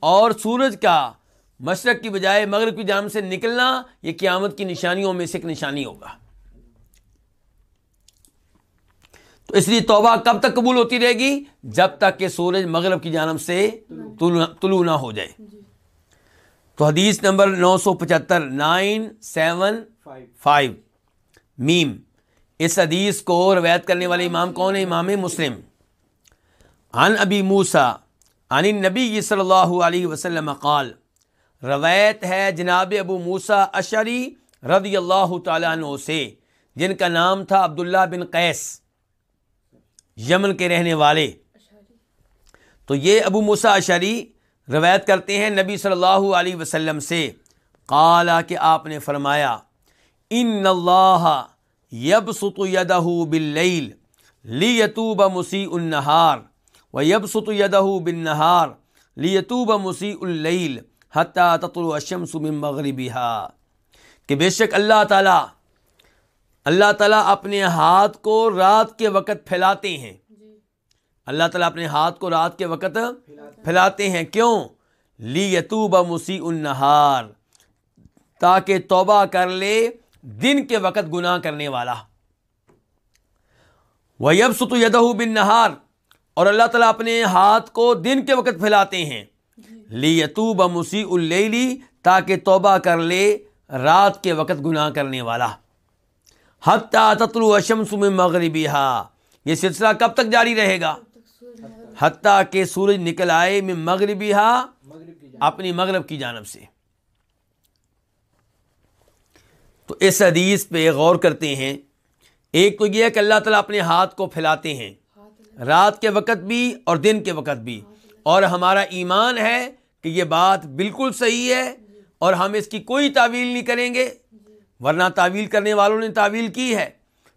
[SPEAKER 1] اور سورج کا مشرق کی بجائے مغرب کی جانب سے نکلنا یہ قیامت کی نشانیوں میں سے ایک نشانی ہوگا۔ تو اس لیے توبہ کب تک قبول ہوتی رہے گی؟ جب تک کہ سورج مغرب کی جانب سے طلوع نہ ہو جائے۔ تو حدیث نمبر نو سو پچہتر نائن سیون فائیو۔ میم۔ اس حدیث کو روایت کرنے والے امام کون ہے امام مسلم. عن ابی موسا عن نبی صلی اللہ علیہ وسلم قال، روایت ہے جناب ابو موسا اشری رضی اللہ تعالیٰ عنہ سے، جن کا نام تھا عبداللہ بن قیس، یمن کے رہنے والے۔ تو یہ ابو موسا اشری روایت کرتے ہیں نبی صلی اللہ علیہ وسلم سے۔ قالا کہ آپ نے فرمایا، ان اللہ یب ست یدہ بلیل لی یتوب مسیع النہار و یب ست یدہ بن نہار لی یتوب مسیع اللیل حتیٰ تطلع الشمس من مغربها کہ بے شک اللہ تعالیٰ اللہ تعالیٰ اپنے ہاتھ کو رات کے وقت پھیلاتے ہیں۔ اللہ تعالیٰ اپنے ہاتھ کو رات کے وقت پھیلاتے ہیں۔ کیوں؟ لی یتوب مسیع النہار، تاکہ توبہ کر لے دن کے وقت گناہ کرنے والا۔ وہ یب ست یدہ بن نہار اور اللہ تعالیٰ اپنے ہاتھ کو دن کے وقت پھیلاتے ہیں۔ لی یتوب مسیح اللیلی تاکہ توبہ کر لے رات کے وقت گناہ کرنے والا۔ حتیٰ تطلو اشمس میں مغربی یہ سلسلہ کب تک جاری رہے گا؟ حتیٰ کہ سورج نکل آئے میں مغربی ہا اپنی مغرب کی جانب سے۔ تو اس حدیث پہ غور کرتے ہیں، ایک تو یہ ہے کہ اللہ تعالیٰ اپنے ہاتھ کو پھیلاتے ہیں۔ رات کے وقت بھی اور دن کے وقت بھی۔ اور ہمارا ایمان ہے کہ یہ بات بالکل صحیح ہے اور ہم اس کی کوئی تعویل نہیں کریں گے۔ ورنہ تعویل کرنے والوں نے تعویل کی ہے۔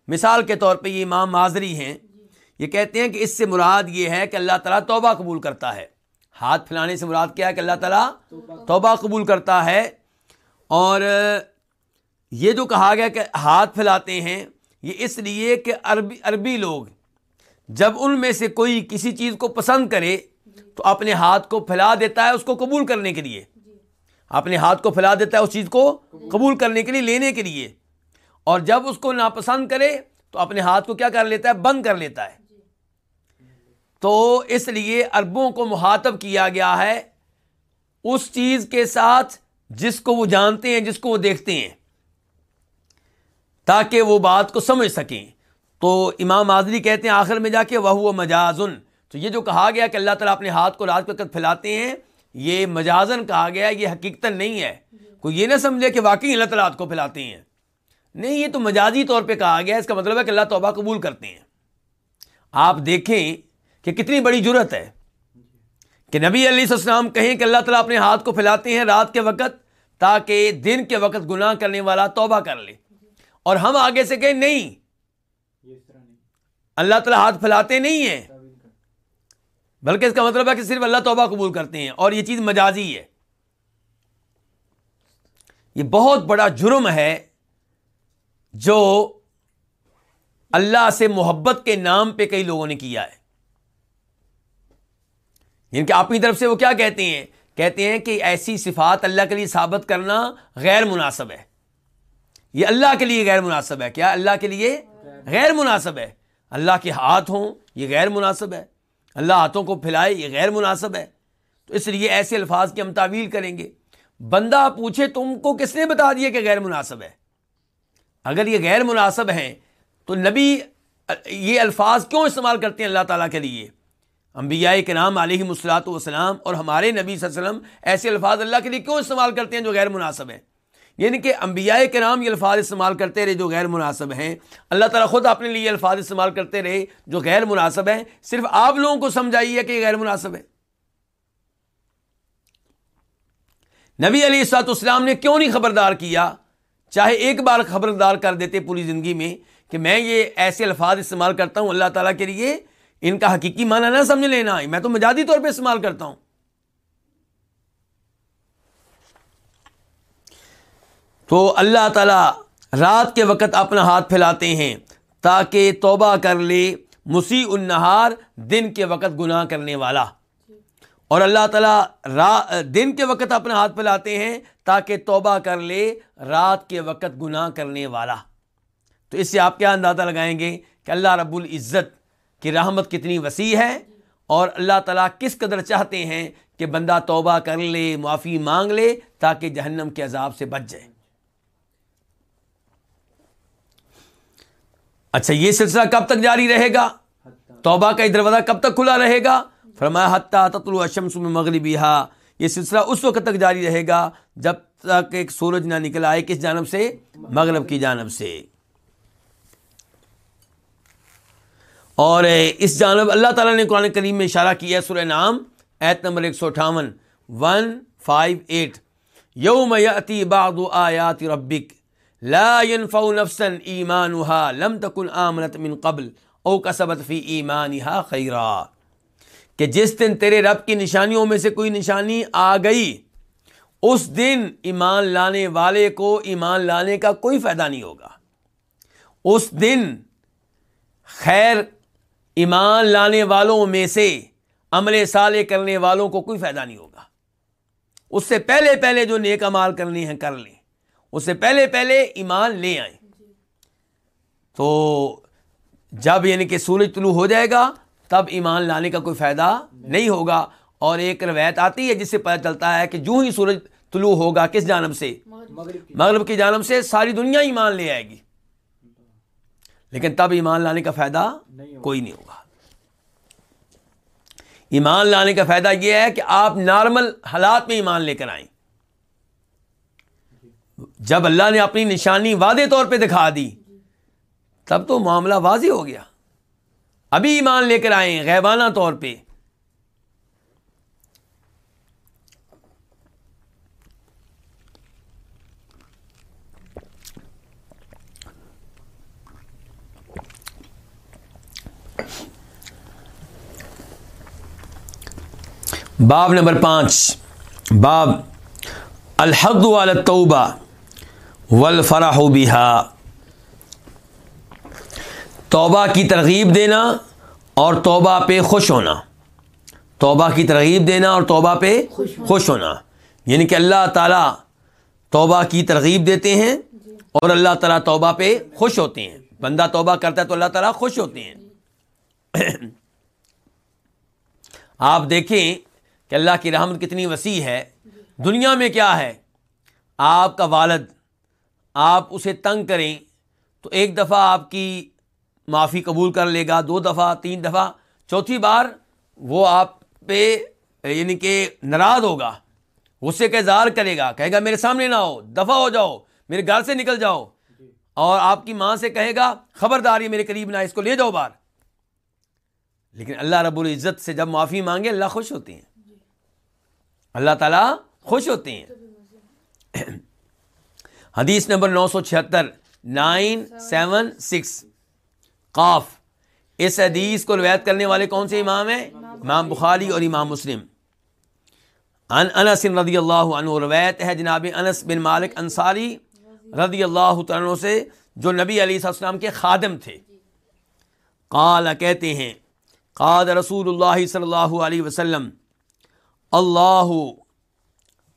[SPEAKER 1] مثال کے طور پہ یہ امام معذری ہیں۔ یہ کہتے ہیں کہ اس سے مراد یہ ہے کہ اللہ تعالیٰ توبہ قبول کرتا ہے۔ ہاتھ پھیلانے سے مراد کیا ہے کہ اللہ تعالیٰ توبہ قبول کرتا ہے۔ اور یہ جو کہا گیا کہ ہاتھ پھیلاتے ہیں، یہ اس لیے کہ عربی عربی لوگ جب ان میں سے کوئی کسی چیز کو پسند کرے تو اپنے ہاتھ کو پھیلا دیتا ہے اس کو قبول کرنے کے لیے۔ اپنے ہاتھ کو پھیلا دیتا ہے اس چیز کو قبول کرنے کے لیے، لینے کے لیے۔ اور جب اس کو ناپسند کرے تو اپنے ہاتھ کو کیا کر لیتا ہے؟ بند کر لیتا ہے۔ تو اس لیے اربوں کو مخاطب کیا گیا ہے اس چیز کے ساتھ جس کو وہ جانتے ہیں، جس کو وہ دیکھتے ہیں۔ تاکہ وہ بات کو سمجھ سکیں۔ تو امام معذری کہتے ہیں آخر میں جا کے وہ مجازن۔ تو یہ جو کہا گیا کہ اللہ تعالیٰ اپنے ہاتھ کو رات وقت پھیلاتے ہیں، یہ مجازن کہا گیا، یہ حقیقت نہیں ہے۔ کوئی یہ نہ سمجھے کہ واقعی اللہ تعالیٰ ہاتھ کو پھیلاتے ہیں۔ نہیں، یہ تو مجازی طور پہ کہا گیا، اس کا مطلب ہے کہ اللہ توبہ قبول کرتے ہیں۔ آپ دیکھیں کہ کتنی بڑی جرت ہے کہ نبی علیہ السلام کہیں کہ اللہ تعالیٰ اپنے ہاتھ کو پھیلاتے ہیں رات کے وقت تاکہ دن کے وقت گناہ کرنے والا توبہ کر لے۔ اور ہم آگے سے کہیں نہیں۔ اللہ تعالیٰ ہاتھ پھیلاتے نہیں ہیں۔ بلکہ اس کا مطلب ہے کہ صرف اللہ توبہ قبول کرتے ہیں۔ اور یہ چیز مجازی ہے۔ یہ بہت بڑا جرم ہے جو اللہ سے محبت کے نام پہ کئی لوگوں نے کیا ہے۔ یعنی کہ اپنی طرف سے وہ کیا کہتے ہیں؟ کہتے ہیں کہ ایسی صفات اللہ کے لیے ثابت کرنا غیر مناسب ہے۔ یہ اللہ کے لیے غیر مناسب ہے۔ کیا اللہ کے لیے غیر مناسب ہے؟ اللہ کے ہاتھ ہوں، یہ غیر مناسب ہے۔ اللہ ہاتھوں کو پھیلائے، یہ غیر مناسب ہے۔ تو اس لیے ایسے الفاظ کی ہم تعویل کریں گے۔ بندہ پوچھے تم کو کس نے بتا دیا کہ غیر مناسب ہے؟ اگر یہ غیر مناسب ہیں، تو نبی یہ الفاظ کیوں استعمال کرتے ہیں اللہ تعالیٰ کے لیے؟ انبیاء کے نام علیہ مسلاط وسلام اور ہمارے نبی صلی اللہ علیہ وسلم ایسے الفاظ اللہ کے لیے کیوں استعمال کرتے ہیں جو غیر مناسب ہیں؟ یعنی کہ انبیاء کے نام یہ الفاظ استعمال کرتے رہے جو غیر مناسب ہیں۔ اللہ تعالیٰ خود اپنے لیے الفاظ استعمال کرتے رہے جو غیر مناسب ہیں۔ صرف آپ لوگوں کو سمجھائیے کہ یہ غیر مناسب ہے نبی علی سات اسلام نے کیوں نہیں خبردار کیا؟ چاہے ایک بار خبردار کر دیتے پوری زندگی میں کہ میں یہ ایسے الفاظ استعمال کرتا ہوں اللہ تعالیٰ کے لیے، ان کا حقیقی معنی نہ سمجھ لینا۔ میں تو مجادی طور پہ استعمال کرتا ہوں۔ تو اللہ تعالیٰ رات کے وقت اپنا ہاتھ پھیلاتے ہیں تاکہ توبہ کر لے مسیح النہار، دن کے وقت گناہ کرنے والا۔ اور اللہ تعالیٰ دن کے وقت اپنا ہاتھ پھیلاتے ہیں تاکہ توبہ کر لے رات کے وقت گناہ کرنے والا۔ تو اس سے آپ کیا اندازہ لگائیں گے کہ اللہ رب العزت کی رحمت کتنی وسیع ہے اور اللہ تعالیٰ کس قدر چاہتے ہیں کہ بندہ توبہ کر لے، معافی مانگ لے تاکہ جہنم کے عذاب سے بچ جائے۔ اچھا یہ سلسلہ کب تک جاری رہے گا؟ توبہ کا دروازہ کب تک کھلا رہے گا؟ فرمایا، حتیٰ تطلع الشمس میں مغربی یہ سلسلہ اس وقت تک جاری رہے گا جب تک ایک سورج نہ نکل آئے کس جانب سے؟ مغرب کی جانب سے۔ اور اس جانب اللہ تعالیٰ نے قرآن کریم میں اشارہ کیا سورہ نام ایت نمبر ایک سو اٹھاون، ون، فائیو، ایٹ۔ یوم یاتی بعض آیات ربک۔ لا ينفع نفسا ایمانها لم تکن آمنت من قبل او کسبت فی ایمانها خیرا۔ کہ جس دن تیرے رب کی نشانیوں میں سے کوئی نشانی آ گئی، اس دن ایمان لانے والے کو ایمان لانے کا کوئی فائدہ نہیں ہوگا۔ اس دن خیر ایمان لانے والوں میں سے عمل سالے کرنے والوں کو کوئی فائدہ نہیں ہوگا۔ اس سے پہلے پہلے جو نیک امال کرنی ہے کر لیں۔ اس سے پہلے پہلے ایمان لے آئیں۔ تو جب یعنی کہ سورج طلوع ہو جائے گا، تب ایمان لانے کا کوئی فائدہ نہیں ہوگا۔ اور ایک روایت آتی ہے جس سے پتہ چلتا ہے کہ جو ہی سورج طلوع ہوگا کس جانب سے؟ مغرب کی جانب سے ساری دنیا ایمان لے آئے گی۔ لیکن تب ایمان لانے کا فائدہ کوئی نہیں ہوگا۔ ایمان لانے کا فائدہ یہ ہے کہ آپ نارمل حالات میں ایمان لے کر آئیں۔ جب اللہ نے اپنی نشانی واضح طور پہ دکھا دی، تب تو معاملہ واضح ہو گیا۔ ابھی ایمان لے کر آئیں، غیبانہ طور پہ۔ باب نمبر پانچ۔ باب الحد والتوبہ والفرح بها توبہ کی ترغیب دینا اور توبہ پہ خوش ہونا۔ توبہ کی ترغیب دینا اور توبہ پہ خوش ہونا۔ یعنی کہ اللہ تعالیٰ توبہ کی ترغیب دیتے ہیں اور اللہ تعالیٰ توبہ پہ خوش ہوتے ہیں۔ بندہ توبہ کرتا ہے تو اللہ تعالیٰ خوش ہوتے ہیں۔ (clears throat) آپ دیکھیں کہ اللہ کی رحمت کتنی وسیع ہے۔ دنیا میں کیا ہے؟ آپ کا والد آپ اسے تنگ کریں تو ایک دفعہ آپ کی معافی قبول کر لے گا، دو دفعہ، تین دفعہ۔ چوتھی بار وہ آپ پہ یعنی کہ ناراض ہوگا۔ غصے کا اظہار کرے گا، کہے گا، میرے سامنے نہ ہو دفع ہو جاؤ، میرے گھر سے نکل جاؤ۔ اور آپ کی ماں سے کہے گا، خبرداری میرے قریب نہ اس کو لے جاؤ بار لیکن اللہ رب العزت سے جب معافی مانگے، اللہ خوش ہوتے ہیں۔ اللہ تعالیٰ خوش ہوتے ہیں۔ حدیث نمبر نو سو چھہتر، نائن سیون سکس۔ قاف، اس حدیث کو روایت کرنے والے کون سے امام ہیں؟ امام بخاری اور امام مسلم۔ ان انس رضی اللہ عنہ روایت ہے جناب انس بن مالک انصاری رضی اللہ عنہ سے، جو نبی علیہ السلام کے خادم تھے۔ قال، کہتے ہیں قاد رسول اللہ صلی اللہ علیہ وسلم، اللہ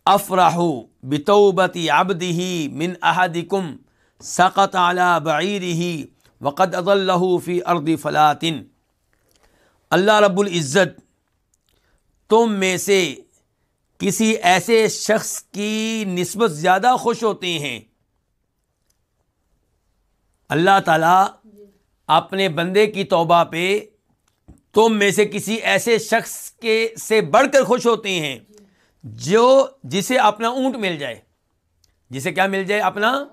[SPEAKER 1] افرح بتوبت عبده من احدکم سقط على بعیره وقد اضله فی ارض فلاطن اللہ رب العزت تم میں سے کسی ایسے شخص کی نسبت زیادہ خوش ہوتے ہیں۔ اللہ تعالیٰ اپنے بندے کی توبہ پہ تم میں سے کسی ایسے شخص کے سے بڑھ کر خوش ہوتے ہیں۔ جو جسے اپنا اونٹ مل جائے۔ جسے کیا مل جائے؟ اپنا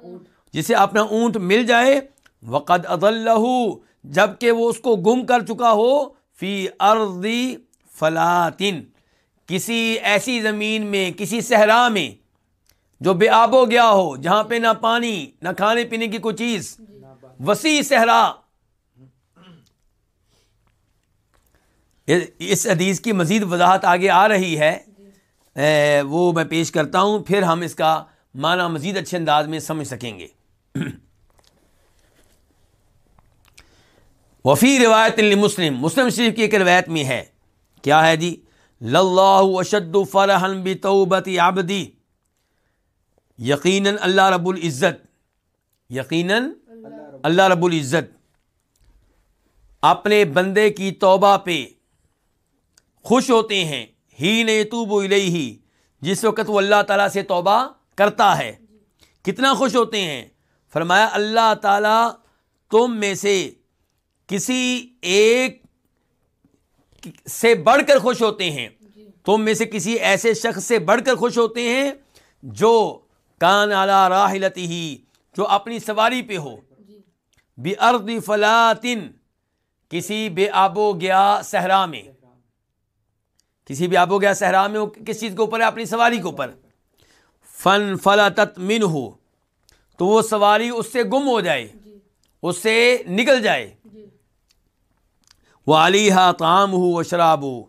[SPEAKER 1] جسے اپنا اونٹ مل جائے۔ وقد اللہ جبکہ وہ اس کو گم کر چکا ہو۔ فی ارضی فلاطن کسی ایسی زمین میں کسی صحرا میں جو بے آب ہو گیا ہو جہاں پہ نہ پانی نہ کھانے پینے کی کوئی چیز۔ وسیع صحرا۔ اس حدیث کی مزید وضاحت آگے آ رہی ہے۔ وہ میں پیش کرتا ہوں، پھر ہم اس کا معنی مزید اچھے انداز میں سمجھ سکیں گے۔ (clears throat) وفی روایت مسلم مسلم شریف کی ایک روایت میں ہے۔ کیا ہے جی؟ اشد فرحن بتوبت عبدی یقیناً اللہ رب العزت، یقیناً اللہ رب العزت اپنے بندے کی توبہ پہ خوش ہوتے ہیں۔ ہی نے تو ہی جس وقت وہ اللہ تعالیٰ سے توبہ کرتا ہے۔ کتنا خوش ہوتے ہیں۔ فرمایا، اللہ تعالیٰ تم میں سے کسی ایک سے بڑھ کر خوش ہوتے ہیں۔ تم میں سے کسی ایسے شخص سے بڑھ کر خوش ہوتے ہیں جو کان اعلیٰ راہلتی ہی جو اپنی سواری پہ ہو۔ بے ارد فلاطن کسی بے آب و گیا صحرا میں۔ کسی بھی آب ہو گیا صحرا میں کس چیز کے اوپر ہے؟ اپنی سواری کے اوپر۔ فن فلا من ہو تو وہ سواری اس سے گم ہو جائے، اس سے نکل جائے۔ وہ علی ہا تام ہو و شراب ہو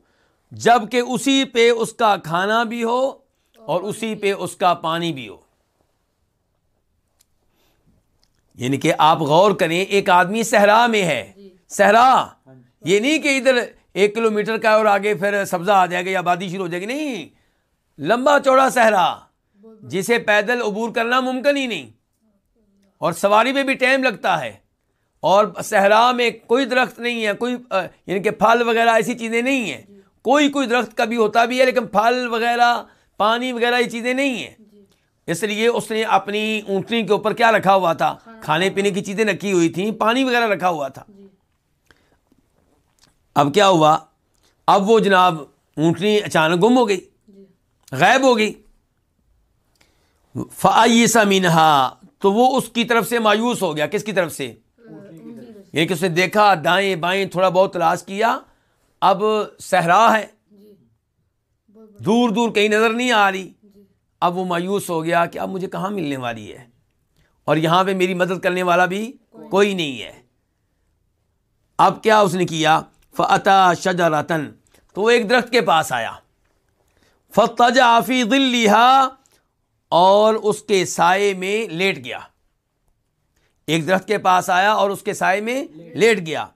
[SPEAKER 1] جبکہ اسی پہ اس کا کھانا بھی ہو اور اسی پہ اس کا پانی بھی ہو۔ یعنی کہ آپ غور کریں، ایک آدمی صحرا میں ہے۔ صحرا، یہ نہیں کہ ادھر ایک کلو میٹر کا اور آگے پھر سبزہ آ جائے گا یا آبادی شروع ہو جائے گی۔ نہیں، لمبا چوڑا صحرا۔ جسے پیدل عبور کرنا ممکن ہی نہیں۔ اور سواری میں بھی ٹائم لگتا ہے۔ اور صحرا میں کوئی درخت نہیں ہے، کوئی یعنی کہ پھل وغیرہ، ایسی چیزیں نہیں ہیں۔ کوئی کوئی درخت کبھی ہوتا بھی ہے، لیکن پھل وغیرہ، پانی وغیرہ، یہ چیزیں نہیں ہیں۔ اس لیے اس نے اپنی اونٹنی کے اوپر کیا رکھا ہوا تھا؟ کھانے پینے کی چیزیں رکھی ہوئی تھیں، پانی وغیرہ رکھا ہوا تھا۔ اب کیا ہوا؟ اب وہ جناب اونٹنی اچانک گم ہو گئی، غائب ہو گئی۔ فعیسا مینہا تو وہ اس کی طرف سے مایوس ہو گیا۔ کس کی طرف سے؟ یعنی کہ اس نے دیکھا، دائیں بائیں تھوڑا بہت تلاش کیا۔ اب صحرا ہے۔ دور دور کہیں نظر نہیں آ رہی۔ اب وہ مایوس ہو گیا کہ اب مجھے کہاں ملنے والی ہے۔ اور یہاں پہ میری مدد کرنے والا بھی کوئی نہیں ہے۔ اب کیا اس نے کیا؟ فعطا شجرتن تو وہ ایک درخت کے پاس آیا۔ فتج آفی دل اور اس کے سائے میں لیٹ گیا۔ ایک درخت کے پاس آیا اور اس کے سائے میں لیٹ گیا۔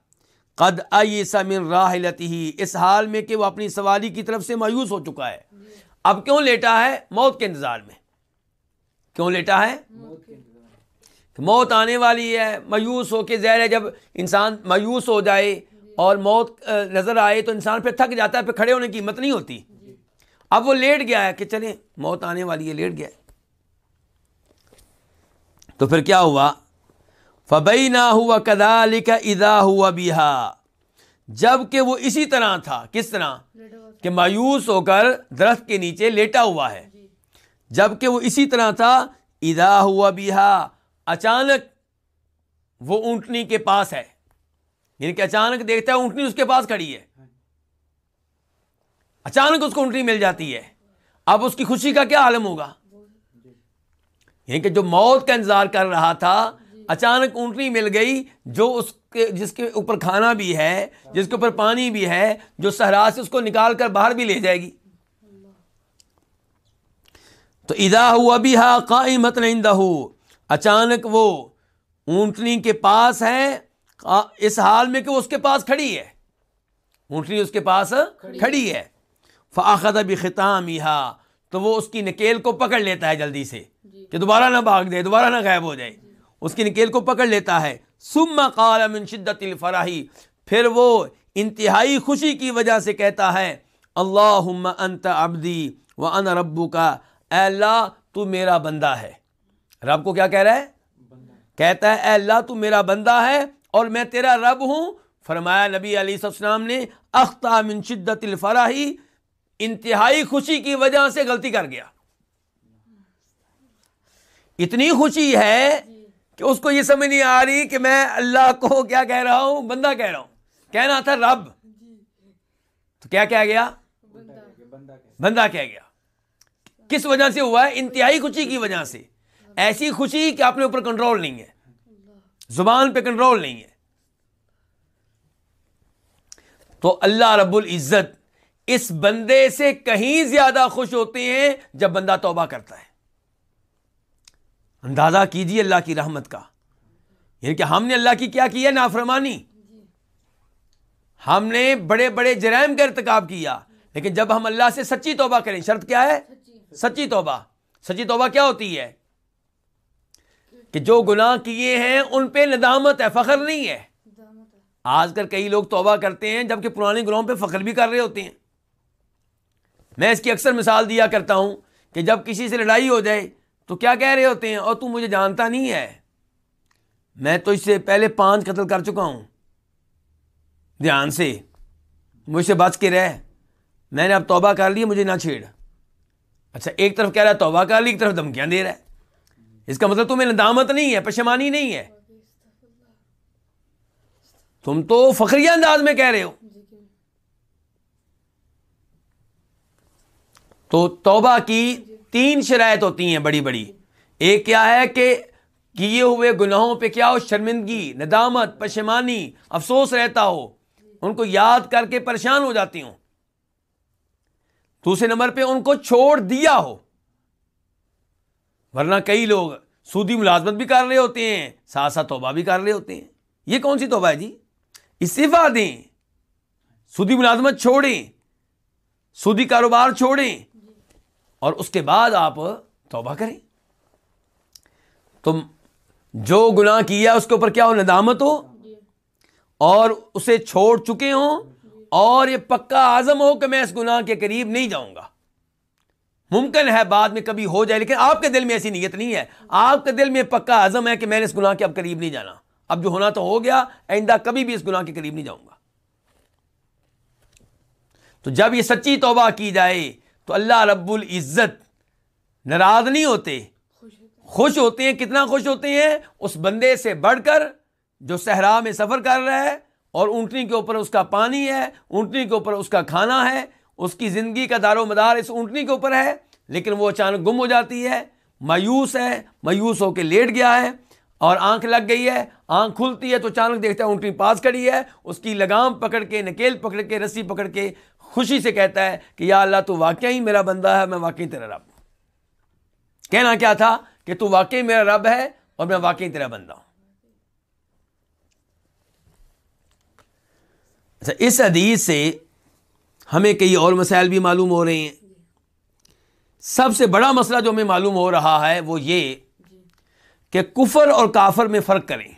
[SPEAKER 1] قد سمن راہ اس حال میں کہ وہ اپنی سواری کی طرف سے مایوس ہو چکا ہے۔ اب کیوں لیٹا ہے؟ موت کے انتظار میں۔ کیوں لیٹا ہے؟ موت آنے والی ہے، مایوس ہو کے زہر ہے۔ جب انسان مایوس ہو جائے اور موت نظر آئے تو انسان پھر تھک جاتا ہے، پھر کھڑے ہونے کی ہمت نہیں ہوتی۔ اب وہ لیٹ گیا ہے کہ چلیں، موت آنے والی ہے، لیٹ گیا ہے۔ تو پھر کیا ہوا؟ فبئی نہ ہوا کدال کا ادا ہوا بیہا جبکہ وہ اسی طرح تھا، کس طرح؟ کہ مایوس ہو کر درخت کے نیچے لیٹا ہوا ہے۔ جبکہ وہ اسی طرح تھا ادا ہوا بیہا اچانک وہ اونٹنی کے پاس ہے۔ یعنی کہ اچانک دیکھتا ہے اونٹنی اس کے پاس کھڑی ہے۔ اچانک اس کو اونٹنی مل جاتی ہے۔ اب اس کی خوشی کا کیا عالم ہوگا؟ یعنی کہ جو موت کا انتظار کر رہا تھا، اچانک اونٹنی مل گئی جو اس کے، جس کے اوپر کھانا بھی ہے، جس کے اوپر پانی بھی ہے، جو صحرا سے اس کو نکال کر باہر بھی لے جائے گی۔ تو ادا ہوا بھی ہا قائمت ہو اچانک وہ اونٹنی کے پاس ہے اس حال میں کہ وہ اس کے پاس کھڑی ہے۔ اونٹنی اس کے پاس کھڑی ہے۔ فاخت ابھی خطام تو وہ اس کی نکیل کو پکڑ لیتا ہے جلدی سے۔ جی۔ کہ دوبارہ نہ بھاگ دے دوبارہ نہ غائب ہو جائے۔ اس کی نکیل کو پکڑ لیتا ہے۔ سما قال من شدت الفراہی پھر وہ انتہائی خوشی کی وجہ سے کہتا ہے اللہ انت ابدی و ان ربو کا اے اللہ تو میرا بندہ ہے۔ رب کو کیا کہہ رہا ہے؟ کہتا ہے اے اللہ تو میرا بندہ ہے اور میں تیرا رب ہوں۔ فرمایا نبی علی السلام نے اختہ من شدت الفراہی انتہائی خوشی کی وجہ سے غلطی کر گیا۔ اتنی خوشی ہے کہ اس کو یہ سمجھ نہیں آ رہی کہ میں اللہ کو کیا کہہ رہا ہوں، بندہ کہہ رہا ہوں۔ کہنا تھا رب۔ تو کیا کہہ گیا؟ بندہ کہہ گیا۔ کس وجہ سے ہوا؟ ہے انتہائی خوشی کی وجہ سے۔ ایسی خوشی کہ اپنے اوپر کنٹرول نہیں ہے۔ زبان پہ کنٹرول نہیں ہے۔ تو اللہ رب العزت اس بندے سے کہیں زیادہ خوش ہوتے ہیں جب بندہ توبہ کرتا ہے۔ اندازہ کیجیے اللہ کی رحمت کا۔ یعنی کہ ہم نے اللہ کی کیا کی ہے؟ نافرمانی۔ ہم نے بڑے بڑے جرائم کا ارتکاب کیا۔ لیکن جب ہم اللہ سے سچی توبہ کریں، شرط کیا ہے؟ سچی توبہ۔ سچی توبہ کیا ہوتی ہے؟ کہ جو گناہ کیے ہیں ان پہ ندامت ہے فخر نہیں ہے۔ آج کل کئی لوگ توبہ کرتے ہیں جبکہ پرانے گناہوں پہ فخر بھی کر رہے ہوتے ہیں۔ میں اس کی اکثر مثال دیا کرتا ہوں کہ جب کسی سے لڑائی ہو جائے تو کیا کہہ رہے ہوتے ہیں؟ اور تو مجھے جانتا نہیں ہے۔ میں تو اس سے پہلے پانچ قتل کر چکا ہوں۔ دھیان سے۔ مجھ سے بچ کے رہ۔ میں نے اب توبہ کر لی مجھے نہ چھیڑ۔ اچھا ایک طرف کہہ رہا ہے توبہ کر لی ایک طرف دھمکیاں دے رہا ہے۔ اس کا مطلب تمہیں ندامت نہیں ہے، پشمانی نہیں ہے۔ تم تو فخریہ انداز میں کہہ رہے ہو۔ تو توبہ کی تین شرائط ہوتی ہیں بڑی بڑی۔ ایک کیا ہے کہ کیے ہوئے گناہوں پہ کیا ہو؟ شرمندگی، ندامت، پشمانی، افسوس رہتا ہو۔ ان کو یاد کر کے پریشان ہو جاتی ہوں۔ دوسرے نمبر پہ ان کو چھوڑ دیا ہو۔ ورنہ کئی لوگ سودی ملازمت بھی کر رہے ہوتے ہیں، ساتھ ساتھ توبہ بھی کر رہے ہوتے ہیں۔ یہ کون سی توبہ ہے جی؟ استعفا دیں، سودی ملازمت چھوڑیں، سودی کاروبار چھوڑیں اور اس کے بعد آپ توبہ کریں۔ تم جو گناہ کیا اس کے اوپر کیا ہو؟ ندامت ہو؟ اور اسے چھوڑ چکے ہوں اور یہ پکا آزم ہو کہ میں اس گناہ کے قریب نہیں جاؤں گا۔ ممکن ہے بعد میں کبھی ہو جائے، لیکن آپ کے دل میں ایسی نیت نہیں ہے۔ آپ کے دل میں پکا عزم ہے کہ میں نے اس گناہ کے اب قریب نہیں جانا۔ اب جو ہونا تو ہو گیا، آئندہ کبھی بھی اس گناہ کے قریب نہیں جاؤں گا۔ تو جب یہ سچی توبہ کی جائے، تو اللہ رب العزت ناراض نہیں ہوتے۔ خوش ہوتے ہیں، کتنا خوش ہوتے ہیں؟ اس بندے سے بڑھ کر جو صحرا میں سفر کر رہا ہے، اور اونٹنی کے اوپر اس کا پانی ہے، اونٹنی کے اوپر اس کا کھانا ہے اس کی زندگی کا دار و مدار اس اونٹنی کے اوپر ہے، لیکن وہ اچانک گم ہو جاتی ہے، مایوس ہے، مایوس ہو کے لیٹ گیا ہے اور آنکھ لگ گئی ہے، آنکھ کھلتی ہے تو اچانک دیکھتا ہے اونٹنی پاس کھڑی ہے، اس کی لگام پکڑ کے، نکیل پکڑ کے، رسی پکڑ کے خوشی سے کہتا ہے کہ یا اللہ تو واقعی میرا بندہ ہے، میں واقعی تیرا رب ہوں۔ کہنا کیا تھا کہ تو واقعی میرا رب ہے اور میں واقعی تیرا بندہ ہوں۔ اچھا اس حدیث سے ہمیں کئی اور مسائل بھی معلوم ہو رہے ہیں۔ سب سے بڑا مسئلہ جو ہمیں معلوم ہو رہا ہے وہ یہ کہ کفر اور کافر میں فرق کریں۔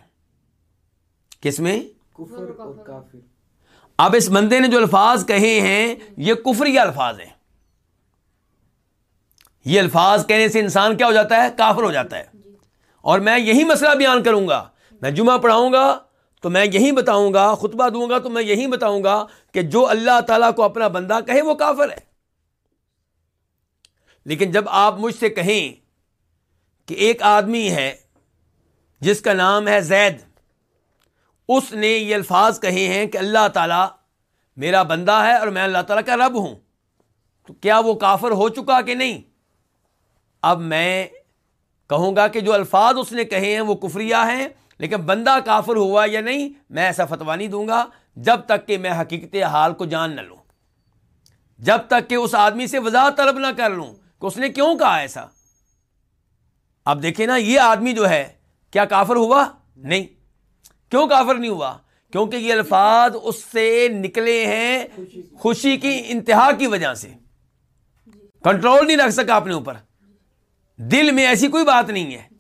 [SPEAKER 1] کس میں؟ کفر اور کافر۔ اب اس بندے نے جو الفاظ کہے ہیں یہ کفری الفاظ ہیں۔ یہ الفاظ کہنے سے انسان کیا ہو جاتا ہے؟ کافر ہو جاتا ہے۔ اور میں یہی مسئلہ بیان کروں گا۔ میں جمعہ پڑھاؤں گا تو میں یہی بتاؤں گا، خطبہ دوں گا تو میں یہی بتاؤں گا کہ جو اللہ تعالیٰ کو اپنا بندہ کہے وہ کافر ہے۔ لیکن جب آپ مجھ سے کہیں کہ ایک آدمی ہے جس کا نام ہے زید، اس نے یہ الفاظ کہے ہیں کہ اللہ تعالیٰ میرا بندہ ہے اور میں اللہ تعالیٰ کا رب ہوں، تو کیا وہ کافر ہو چکا کہ نہیں؟ اب میں کہوں گا کہ جو الفاظ اس نے کہے ہیں وہ کفریہ ہیں لیکن بندہ کافر ہوا یا نہیں، میں ایسا فتوا نہیں دوں گا جب تک کہ میں حقیقت حال کو جان نہ لوں۔ جب تک کہ اس آدمی سے وضاحت طلب نہ کر لوں کہ اس نے کیوں کہا ایسا۔ اب دیکھیں نا، یہ آدمی جو ہے، کیا کافر ہوا؟ نہیں۔ کیوں کافر نہیں ہوا؟ کیونکہ یہ الفاظ اس سے نکلے ہیں خوشی کی انتہا کی وجہ سے۔ کنٹرول نہیں رکھ سکا اپنے اوپر۔ دل میں ایسی کوئی بات نہیں ہے۔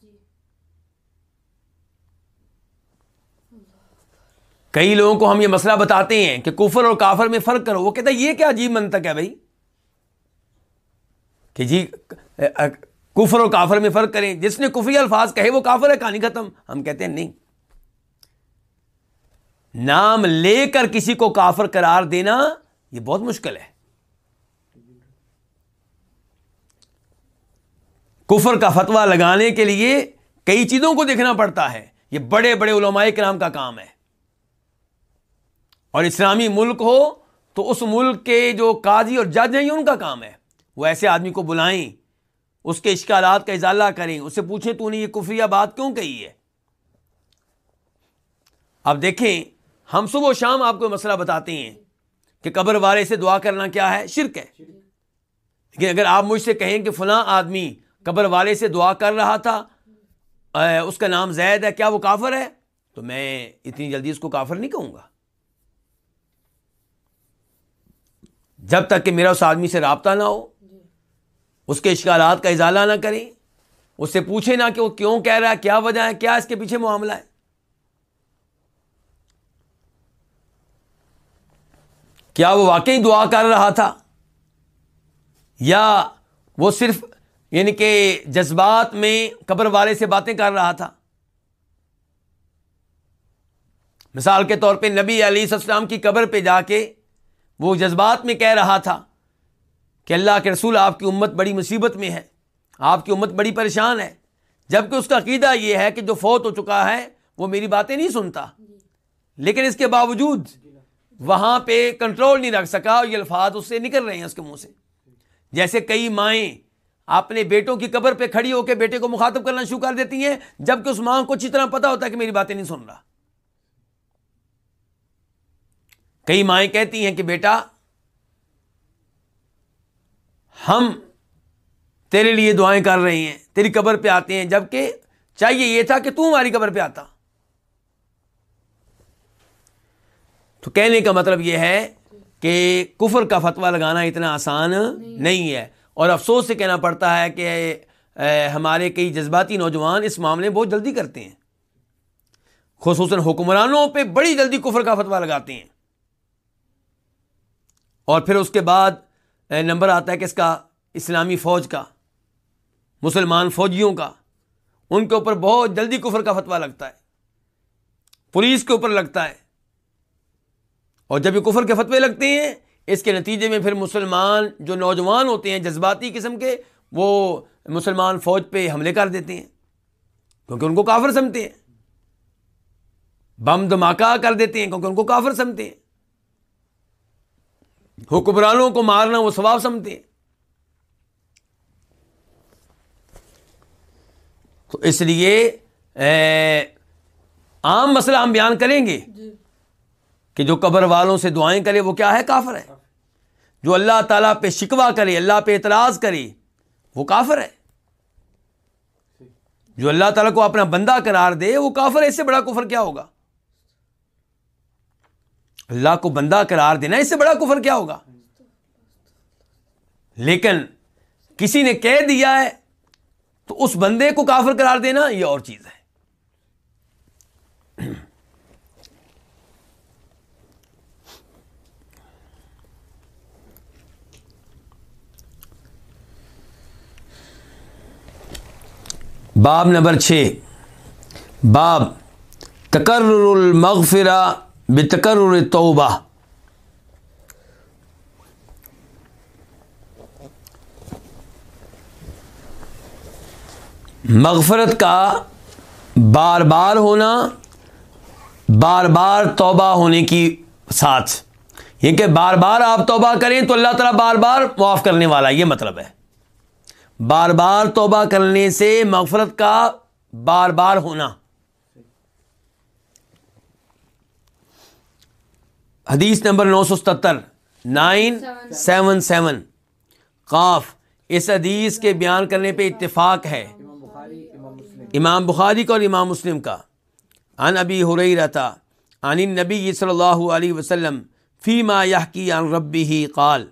[SPEAKER 1] کئی لوگوں کو ہم یہ مسئلہ بتاتے ہیں کہ کفر اور کافر میں فرق کرو۔ وہ کہتا ہے، یہ کیا عجیب منطق ہے بھائی؟ کہ جی کفر اور کافر میں فرق کریں۔ جس نے کفری الفاظ کہے، وہ کافر ہے، کہانی ختم۔ ہم کہتے ہیں، نہیں۔ نام لے کر کسی کو کافر قرار دینا، یہ بہت مشکل ہے۔ کفر کا فتوا لگانے کے لیے کئی چیزوں کو دیکھنا پڑتا ہے۔ یہ بڑے بڑے علماء کرام کا کام ہے۔ اور اسلامی ملک ہو تو اس ملک کے جو قاضی اور جج ہیں ان کا کام ہے۔ وہ ایسے آدمی کو بلائیں، اس کے اشکالات کا اضالہ کریں، اسے پوچھیں، تو نے یہ کفریہ بات کیوں کہی ہے؟ اب دیکھیں، ہم صبح و شام آپ کو مسئلہ بتاتے ہیں کہ قبر والے سے دعا کرنا کیا ہے؟ شرک ہے۔ لیکن اگر آپ مجھ سے کہیں کہ فلاں آدمی قبر والے سے دعا کر رہا تھا اس کا نام زید ہے، کیا وہ کافر ہے؟ تو میں اتنی جلدی اس کو کافر نہیں کہوں گا۔ جب تک کہ میرا اس آدمی سے رابطہ نہ ہو، اس کے اشکالات کا اضالہ نہ کریں، اس سے پوچھے نہ کہ وہ کیوں کہہ رہا ہے، کیا وجہ ہے، کیا اس کے پیچھے معاملہ ہے۔ کیا وہ واقعی دعا کر رہا تھا؟ یا وہ صرف یعنی کہ جذبات میں قبر والے سے باتیں کر رہا تھا؟ مثال کے طور پہ نبی علی السلام کی قبر پہ جا کے وہ جذبات میں کہہ رہا تھا کہ اللہ کے رسول آپ کی امت بڑی مصیبت میں ہے، آپ کی امت بڑی پریشان ہے۔ جبکہ اس کا عقیدہ یہ ہے کہ جو فوت ہو چکا ہے، وہ میری باتیں نہیں سنتا۔ لیکن اس کے باوجود وہاں پہ کنٹرول نہیں رکھ سکا اور یہ الفاظ اس سے نکل رہے ہیں اس کے منہ سے۔ جیسے کئی مائیں اپنے بیٹوں کی قبر پہ کھڑی ہو کے بیٹے کو مخاطب کرنا شروع کر دیتی ہیں، جبکہ اس ماں کو اچھی طرح پتا ہوتا ہے کہ میری باتیں نہیں سن رہا۔ کئی مائیں کہتی ہیں کہ بیٹا، ہم تیرے لیے دعائیں کر رہے ہیں، تیری قبر پہ آتے ہیں، جبکہ چاہیے یہ تھا کہ تو ہماری قبر پہ آتا۔ تو کہنے کا مطلب یہ ہے کہ کفر کا فتوا لگانا اتنا آسان نہیں ہے۔ اور افسوس سے کہنا پڑتا ہے کہ ہمارے کئی جذباتی نوجوان اس معاملے میں بہت جلدی کرتے ہیں۔ خصوصاً حکمرانوں پہ بڑی جلدی کفر کا فتوا لگاتے ہیں۔ اور پھر اس کے بعد نمبر آتا ہے کس کا اسلامی فوج کا، مسلمان فوجیوں کا، ان کے اوپر بہت جلدی کفر کا فتوا لگتا ہے، پولیس کے اوپر لگتا ہے۔ اور جب یہ کفر کے فتوے لگتے ہیں، اس کے نتیجے میں پھر مسلمان جو نوجوان ہوتے ہیں، جذباتی قسم کے، وہ مسلمان فوج پہ حملے کر دیتے ہیں، کیونکہ ان کو کافر سمتے ہیں۔ بم دھماکہ کر دیتے ہیں، کیونکہ ان کو کافر سمتے ہیں۔ حکمرانوں کو مارنا وہ ثواب سمجھتے ہیں۔ تو اس لیے عام مسئلہ ہم بیان کریں گے جی۔ کہ جو قبر والوں سے دعائیں کرے وہ کیا ہے؟ کافر ہے۔ جو اللہ تعالیٰ پہ شکوا کرے اللہ پہ اعتراض کرے وہ کافر ہے۔ جو اللہ تعالیٰ کو اپنا بندہ قرار دے وہ کافر ہے۔ اس سے بڑا کفر کیا ہوگا؟ اللہ کو بندہ قرار دینا اس سے بڑا کفر کیا ہوگا؟ لیکن کسی نے کہہ دیا ہے تو اس بندے کو کافر قرار دینا یہ اور چیز ہے۔ باب نمبر چھ۔ باب تقرر المغفرہ بتقرر توبہ۔ مغفرت کا بار بار ہونا، بار بار توبہ ہونے کی ساتھ۔ یہ کہ بار بار آپ توبہ کریں تو اللہ تعالیٰ بار بار معاف کرنے والا، یہ مطلب ہے۔ بار بار توبہ کرنے سے مغفرت کا بار بار ہونا۔ حدیث نمبر نو سو ستر نائن سیون سیون۔ قاف، اس حدیث کے بیان کرنے پہ اتفاق ہے۔ امام بخاری کا اور امام مسلم کا۔ ان ابی رہتا عن نبی صلی اللہ علیہ وسلم فیما کی عن ربی ہی قال۔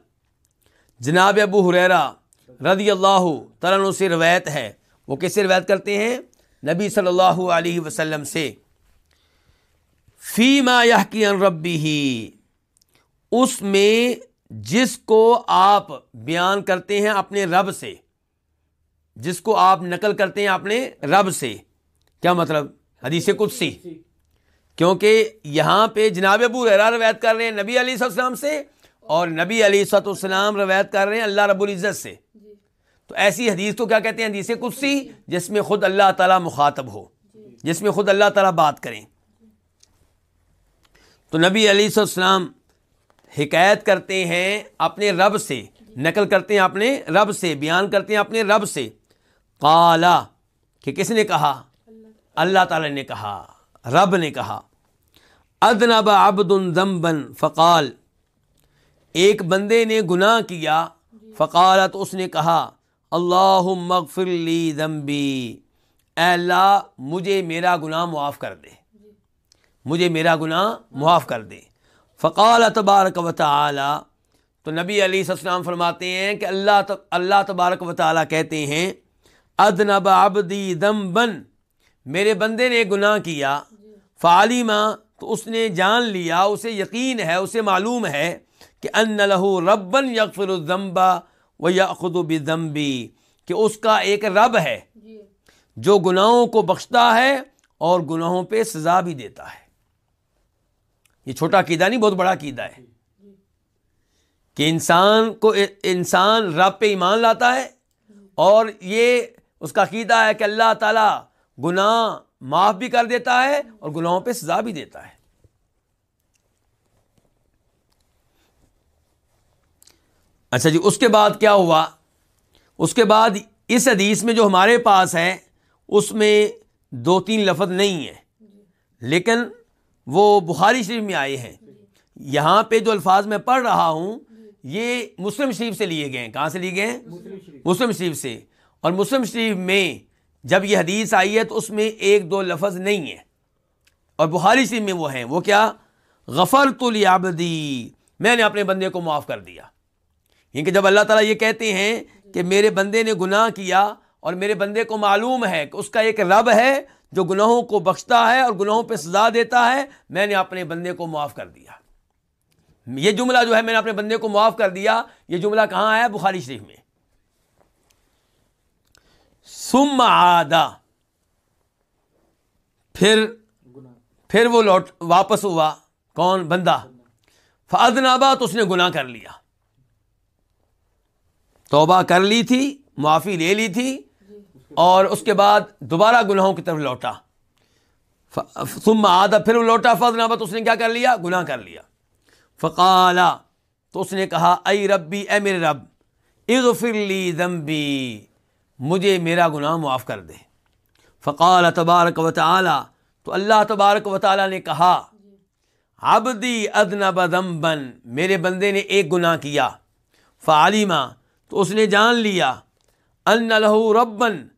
[SPEAKER 1] جناب ابو حریرا رضی اللہ تعالیٰ سے روایت ہے۔ وہ کیسے روایت کرتے ہیں؟ نبی صلی اللہ علیہ وسلم سے۔ فیما کی عن ربی ہی اس میں جس کو آپ بیان کرتے ہیں اپنے رب سے جس کو آپ نقل کرتے ہیں اپنے رب سے۔ کیا مطلب؟ حدیث قدسی۔ کیونکہ یہاں پہ جناب ابو رحرا روایت کر رہے ہیں نبی علیہ السلام سے اور نبی علی سط السلام روایت کر رہے ہیں اللہ رب العزت سے۔ تو ایسی حدیث کو کیا کہتے ہیں؟ حدیث قدسی جس میں خود اللہ تعالیٰ مخاطب ہو جس میں خود اللہ تعالیٰ بات کریں۔ تو نبی علی السلام حکایت کرتے ہیں اپنے رب سے، نقل کرتے ہیں اپنے رب سے، بیان کرتے ہیں اپنے رب سے۔ کالا کہ کس نے کہا؟ اللہ تعالی نے کہا، رب نے کہا۔ ادنب عبد ذنبا فقال، ایک بندے نے گناہ کیا، فقالت اس نے کہا اللہ مغفر لی ذنبی، اے اللہ، مجھے میرا گناہ معاف کر دے۔ مجھے میرا گناہ معاف کر دے فقال تبارک و تعالی تو نبی علی السلام فرماتے ہیں کہ اللہ اللہ تبارک و تعالی کہتے ہیں ادنب عبدی دم بن میرے بندے نے گناہ کیا۔ فعلیمہ تو اس نے جان لیا اسے یقین ہے اسے معلوم ہے کہ ان لہو ربن یغفر الذنبا و یاخذ بذنبی کہ اس کا ایک رب ہے۔ جو گناہوں کو بخشتا ہے اور گناہوں پہ سزا بھی دیتا ہے۔ یہ چھوٹا قیدا نہیں، بہت بڑا قیدا ہے۔ کہ انسان کو انسان رب پہ ایمان لاتا ہے اور یہ اس کا عقیدہ ہے کہ اللہ تعالیٰ گناہ معاف بھی کر دیتا ہے اور گناہوں پہ سزا بھی دیتا ہے۔ اچھا جی اس کے بعد کیا ہوا؟ اس کے بعد اس حدیث میں جو ہمارے پاس ہے، اس میں دو تین لفظ نہیں ہیں۔ لیکن وہ بخاری شریف میں آئے ہیں۔ یہاں پہ جو الفاظ میں پڑھ رہا ہوں، یہ مسلم شریف سے لیے گئے ہیں۔ کہاں سے لیے گئے ہیں؟ مسلم شریف سے۔ اور مسلم شریف میں جب یہ حدیث آئی ہے تو اس میں ایک دو لفظ نہیں ہے اور بخاری شریف میں وہ ہیں۔ وہ کیا؟ غفر تو میں نے اپنے بندے کو معاف کر دیا۔ یعنی کیونکہ جب اللہ تعالیٰ یہ کہتے ہیں کہ میرے بندے نے گناہ کیا اور میرے بندے کو معلوم ہے کہ اس کا ایک رب ہے جو گناہوں کو بخشتا ہے اور گناہوں پہ سزا دیتا ہے، میں نے اپنے بندے کو معاف کر دیا۔ یہ جملہ جو ہے، میں نے اپنے بندے کو معاف کر دیا۔ یہ جملہ کہاں آیا؟ بخاری شریف میں۔ سم آدا پھر پھر وہ لوٹ، واپس ہوا۔ کون؟ بندہ۔ فاد تو اس نے گناہ کر لیا۔ توبہ کر لی تھی، معافی لے لی تھی۔ اور اس کے بعد دوبارہ گناہوں کی طرف لوٹا۔ سم آدا پھر وہ لوٹا فض نابا اس نے کیا کر لیا؟ گناہ کر لیا۔ فقالا تو اس نے کہا، اے ربی، اے میرے رب، اغفر لی ذنبی، مجھے میرا گناہ معاف کر دے۔ فقال تبارک و تعالی، تو اللہ تبارک و تعالی نے کہا، عبدی ادنب ذنبا، میرے بندے نے ایک گناہ کیا۔ فعلیما، تو اس نے جان لیا، ان لہو ربن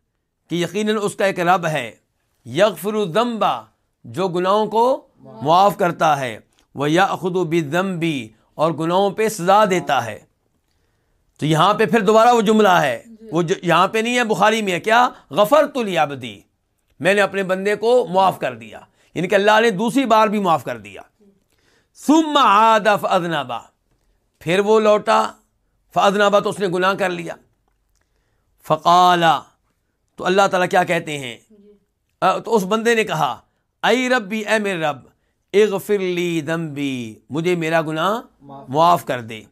[SPEAKER 1] کہ یقیناً اس کا ایک رب ہے۔ یغفر الذنبا جو گناہوں کو معاف کرتا ہے۔ وہ یا خود و اور گناہوں پہ سزا دیتا ہے۔ تو یہاں پہ پھر دوبارہ وہ جملہ ہے۔ وہ یہاں پہ نہیں ہے، بخاری میں ہے۔ کیا؟ غفر تو لیابدی میں نے اپنے بندے کو معاف کر دیا۔ یعنی کہ اللہ نے دوسری بار بھی معاف کر دیا۔ سم آدف ادنابا پھر وہ لوٹا۔ فدنابا تو اس نے گناہ کر لیا۔ فقالا تو اللہ تعالیٰ کیا کہتے ہیں؟ تو اس بندے نے کہا ائی ربی اے میرے رب اغفر لی دمبی مجھے میرا گناہ معاف کر دے۔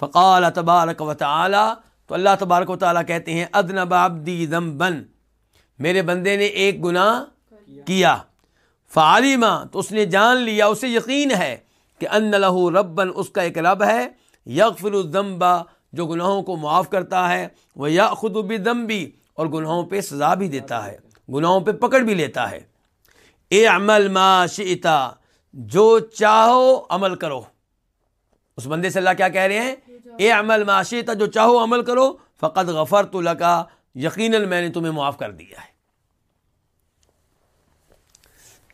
[SPEAKER 1] فقال تبارک و تعالی تو اللہ تبارک و تعالیٰ کہتے ہیں ادن بابدی دم بن میرے بندے نے ایک گناہ کیا۔ فعالمہ تو اس نے جان لیا اسے یقین ہے کہ ان لہو ربن اس کا ایک رب ہے۔ یغفر الدمبا جو گناہوں کو معاف کرتا ہے۔ وہ یا خود بھی اور گناہوں پہ سزا بھی دیتا ہے، گناہوں پہ پکڑ بھی لیتا ہے۔ اے عمل ما شئتا، جو چاہو عمل کرو۔ اس بندے سے اللہ کیا کہہ رہے ہیں؟ اے عمل ما شئتا، جو چاہو عمل کرو فقط غفر تو لکا، یقیناً میں نے تمہیں معاف کر دیا ہے۔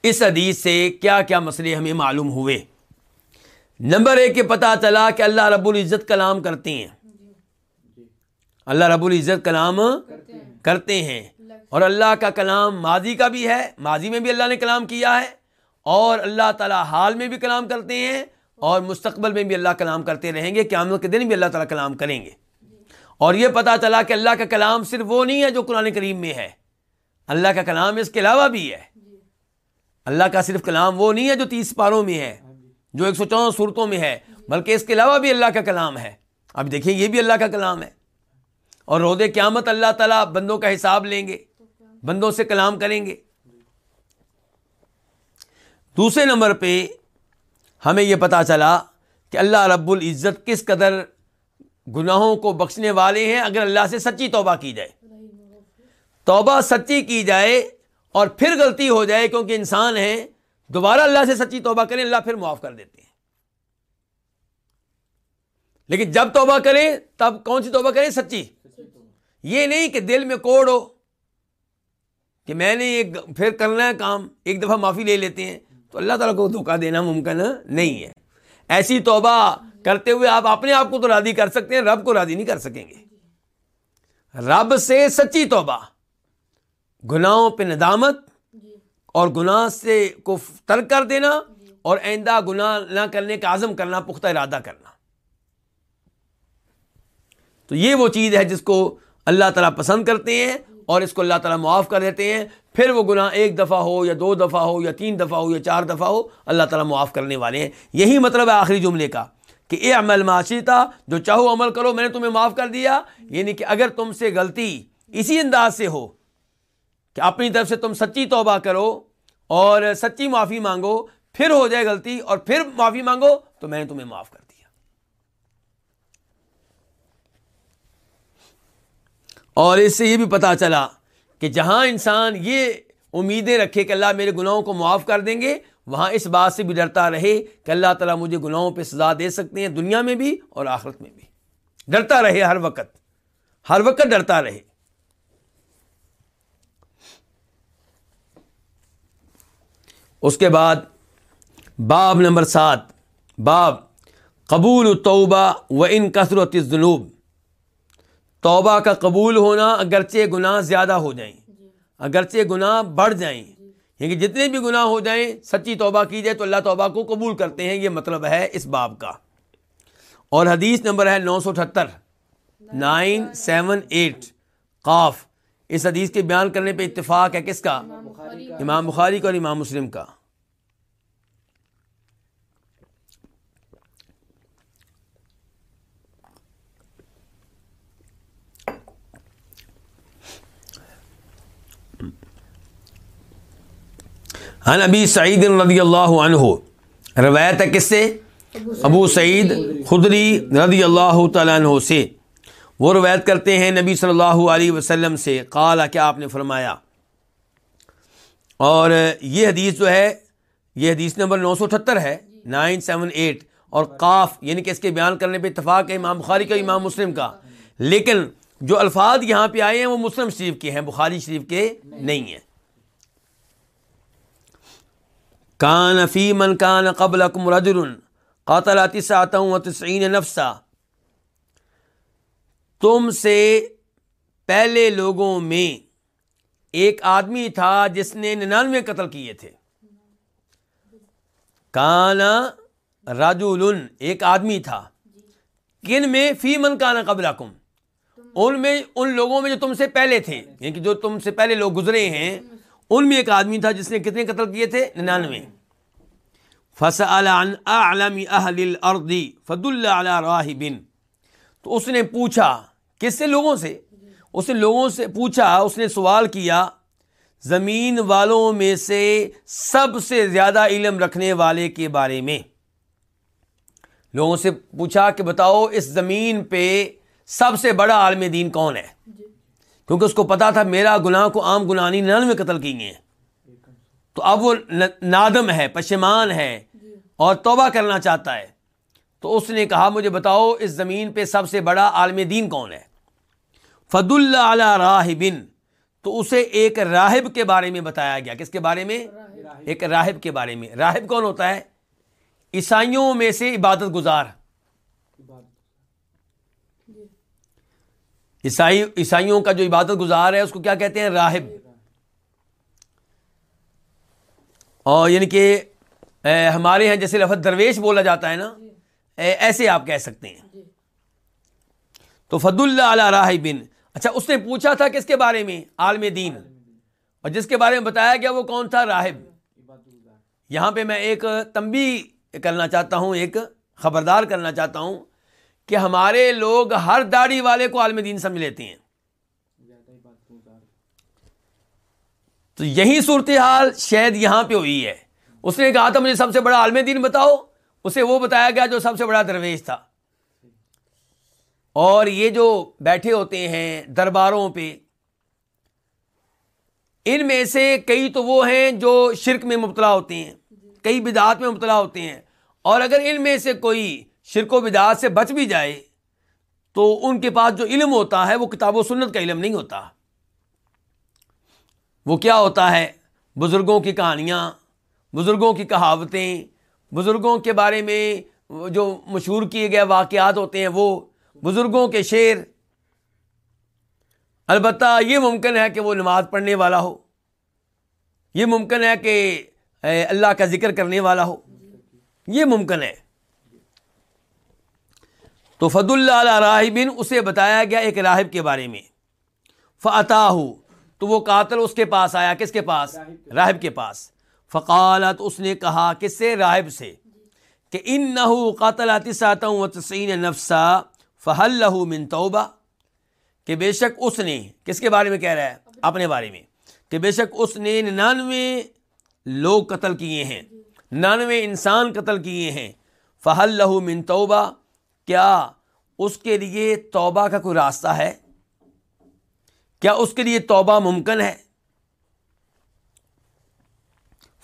[SPEAKER 1] اس حدیث سے کیا کیا مسئلے ہمیں معلوم ہوئے۔ نمبر ایک پتا چلا کہ اللہ رب العزت کلام کرتے ہیں۔ اللہ رب العزت کلام کرتے ہیں۔ اور اللہ کا کلام ماضی کا بھی ہے، ماضی میں بھی اللہ نے کلام کیا ہے۔ اور اللہ تعالیٰ حال میں بھی کلام کرتے ہیں اور مستقبل میں بھی اللہ کلام کرتے رہیں گے، قیامت کے دن بھی اللہ تعالیٰ کلام کریں گے۔ اور یہ پتا چلا کہ اللہ کا کلام صرف وہ نہیں ہے جو قرآن کریم میں ہے۔ اللہ کا کلام اس کے علاوہ بھی ہے۔ اللہ کا صرف کلام وہ نہیں ہے جو تیس پاروں میں ہے، جو ایک سو چودہ صورتوں میں ہے، بلکہ اس کے علاوہ بھی اللہ کا کلام ہے۔ اب دیکھیں یہ بھی اللہ کا کلام ہے۔ اور رود قیامت اللہ تعالیٰ بندوں کا حساب لیں گے، بندوں سے کلام کریں گے۔ دوسرے نمبر پہ ہمیں یہ پتا چلا کہ اللہ رب العزت کس قدر گناہوں کو بخشنے والے ہیں اگر اللہ سے سچی توبہ کی جائے۔ توبہ سچی کی جائے اور پھر غلطی ہو جائے کیونکہ انسان ہے، دوبارہ اللہ سے سچی توبہ کریں، اللہ پھر معاف کر دیتے ہیں۔ لیکن جب توبہ کریں، تب کون سی توبہ کریں؟ سچی۔ یہ نہیں کہ دل میں کوڑ ہو کہ میں نے یہ پھر کرنا ہے کام، ایک دفعہ معافی لے لیتے ہیں، تو اللہ تعالیٰ کو دھوکہ دینا ممکن نہیں ہے۔ ایسی توبہ کرتے ہوئے آپ اپنے آپ کو تو راضی کر سکتے ہیں، رب کو راضی نہیں کر سکیں گے۔ رب سے سچی توبہ، گناہوں پہ ندامت اور گناہ سے کو ترک کر دینا اور آئندہ گناہ نہ کرنے کا عزم کرنا، پختہ ارادہ کرنا۔ تو یہ وہ چیز ہے جس کو اللہ تعالیٰ پسند کرتے ہیں اور اس کو اللہ تعالیٰ معاف کر دیتے ہیں، پھر وہ گناہ ایک دفعہ ہو یا دو دفعہ ہو یا تین دفعہ ہو یا چار دفعہ ہو، اللہ تعالیٰ معاف کرنے والے ہیں۔ یہی مطلب ہے آخری جملے کا کہ اے عمل معاشی تھا جو چاہو عمل کرو، میں نے تمہیں معاف کر دیا۔ یعنی کہ اگر تم سے غلطی اسی انداز سے ہو کہ اپنی طرف سے تم سچی توبہ کرو اور سچی معافی مانگو، پھر ہو جائے غلطی اور پھر معافی مانگو، تو میں نے تمہیں معاف کر دیا۔ اور اس سے یہ بھی پتا چلا کہ جہاں انسان یہ امیدیں رکھے کہ اللہ میرے گناہوں کو معاف کر دیں گے، وہاں اس بات سے بھی ڈرتا رہے کہ اللہ تعالیٰ مجھے گناہوں پہ سزا دے سکتے ہیں دنیا میں بھی اور آخرت میں بھی۔ ڈرتا رہے ہر وقت۔ ہر وقت ڈرتا رہے۔ اس کے بعد باب نمبر سات، باب قبول توبہ و ان کثرت جنوب توبہ کا قبول ہونا اگرچہ گناہ زیادہ ہو جائیں۔ اگرچہ گناہ بڑھ جائیں۔ یعنی جتنے بھی گناہ ہو جائیں سچی توبہ کی جائے تو اللہ توبہ کو قبول کرتے ہیں۔ یہ مطلب ہے اس باب کا۔ اور حدیث نمبر ہے نو سو اٹھہتر نائن سیون ایٹ۔ قاف۔ اس حدیث کے بیان کرنے پہ اتفاق ہے کس کا۔ امام بخاری کا اور امام مسلم کا۔ ہاں ابی سعید رضی اللہ عنہ، روایت ہے کس سے؟ ابو سعید خدری رضی اللہ تعالیٰ عنہ سے۔ وہ روایت کرتے ہیں نبی صلی اللہ علیہ وسلم سے۔ قال کیا آپ نے فرمایا؟ اور یہ حدیث جو ہے، یہ حدیث نمبر نو سو اٹھتر ہے، نائن سیون ایٹ۔ اور قاف یعنی کہ اس کے بیان کرنے پہ اتفاق ہے امام بخاری کا، امام مسلم کا۔ لیکن جو الفاظ یہاں پہ آئے ہیں، وہ مسلم شریف کے ہیں، بخاری شریف کے نہیں ہیں۔ کان فی من کان قبل اکم رجر قاتل و تسعین نفسا۔ تم سے پہلے لوگوں میں ایک آدمی تھا جس نے ننانوے قتل کیے تھے۔ کانا راجول ایک آدمی تھا۔ کن میں؟ فی من کانا قبل ان میں، ان لوگوں میں جو تم سے پہلے تھے۔ یعنی کہ جو تم سے پہلے لوگ گزرے ہیں۔ ان میں ایک آدمی تھا جس نے کتنے قتل کیے تھے؟ ننانوے۔ فصل عالم اہل الردی فد اللہ راہبن تو اس نے پوچھا، کس سے؟ لوگوں سے۔ اس نے لوگوں سے پوچھا، اس نے سوال کیا، زمین والوں میں سے سب سے زیادہ علم رکھنے والے کے بارے میں۔ لوگوں سے پوچھا کہ بتاؤ، اس زمین پہ سب سے بڑا عالم دین کون ہے؟ جی۔ کیونکہ اس کو پتا تھا میرا گناہ کو عام گناہ نن میں قتل کی ہیں۔ تو اب وہ نادم ہے پشمان ہے اور توبہ کرنا چاہتا ہے۔ تو اس نے کہا، مجھے بتاؤ اس زمین پہ سب سے بڑا عالم دین کون ہے؟ فد اللہ علیہ راہبن تو اسے ایک راہب کے بارے میں بتایا گیا۔ کس کے بارے میں؟ ایک راہب کے بارے میں۔ راہب کون ہوتا ہے؟ عیسائیوں میں سے عبادت گزار۔ عیسائی عیسائیوں کا جو عبادت گزار ہے اس کو کیا کہتے ہیں؟ راہب. اور یعنی کہ ہمارے یہاں جیسے لفظ درویش بولا جاتا ہے نا ایسے آپ کہہ سکتے ہیں۔ تو فد اللہ علیہ راہب بن اچھا اس نے پوچھا تھا کس کے بارے میں؟ عالم دین۔ اور جس کے بارے میں بتایا گیا وہ کون تھا؟ راہب. یہاں پہ میں ایک تمبی کرنا چاہتا ہوں ایک خبردار کرنا چاہتا ہوں۔ کہ ہمارے لوگ ہر داڑھی والے کو عالم دین سمجھ لیتے ہیں۔ تو یہی صورتحال شاید یہاں پہ ہوئی ہے۔ اس نے کہا تھا، مجھے سب سے بڑا عالم دین بتاؤ۔ اسے وہ بتایا گیا جو سب سے بڑا درویش تھا۔ اور یہ جو بیٹھے ہوتے ہیں درباروں پہ، ان میں سے کئی تو وہ ہیں جو شرک میں مبتلا ہوتے ہیں۔ کئی بدعات میں مبتلا ہوتے ہیں۔ اور اگر ان میں سے کوئی شرک و بدعات سے بچ بھی جائے، تو ان کے پاس جو علم ہوتا ہے، وہ کتاب و سنت کا علم نہیں ہوتا۔ وہ کیا ہوتا ہے؟ بزرگوں کی کہانیاں، بزرگوں کی کہاوتیں، بزرگوں کے بارے میں جو مشہور کیے گئے واقعات ہوتے ہیں، وہ بزرگوں کے شعر۔ البتہ یہ ممکن ہے کہ وہ نماز پڑھنے والا ہو، یہ ممکن ہے کہ اللہ کا ذکر کرنے والا ہو، یہ ممکن ہے۔ تو فد اللہ علیہ راہبن اسے بتایا گیا ایک راہب کے بارے میں۔ فعطا تو وہ قاتل اس کے پاس آیا، کس کے پاس؟ راہب کے پاس۔ فقالت، اس نے کہا، کس سے؟ راہب سے۔ کہ ان نہ قاتل و تسین نفسا فہل لہو من توبہ کہ بے شک اس نے، کس کے بارے میں کہہ رہا ہے؟ اپنے بارے میں۔ کہ بے شک اس نے ننانوے لوگ قتل کیے ہیں۔ ننانوے انسان قتل کیے ہیں۔ فہل لہو من توبہ کیا اس کے لیے توبہ کا کوئی راستہ ہے؟ کیا اس کے لیے توبہ ممکن ہے؟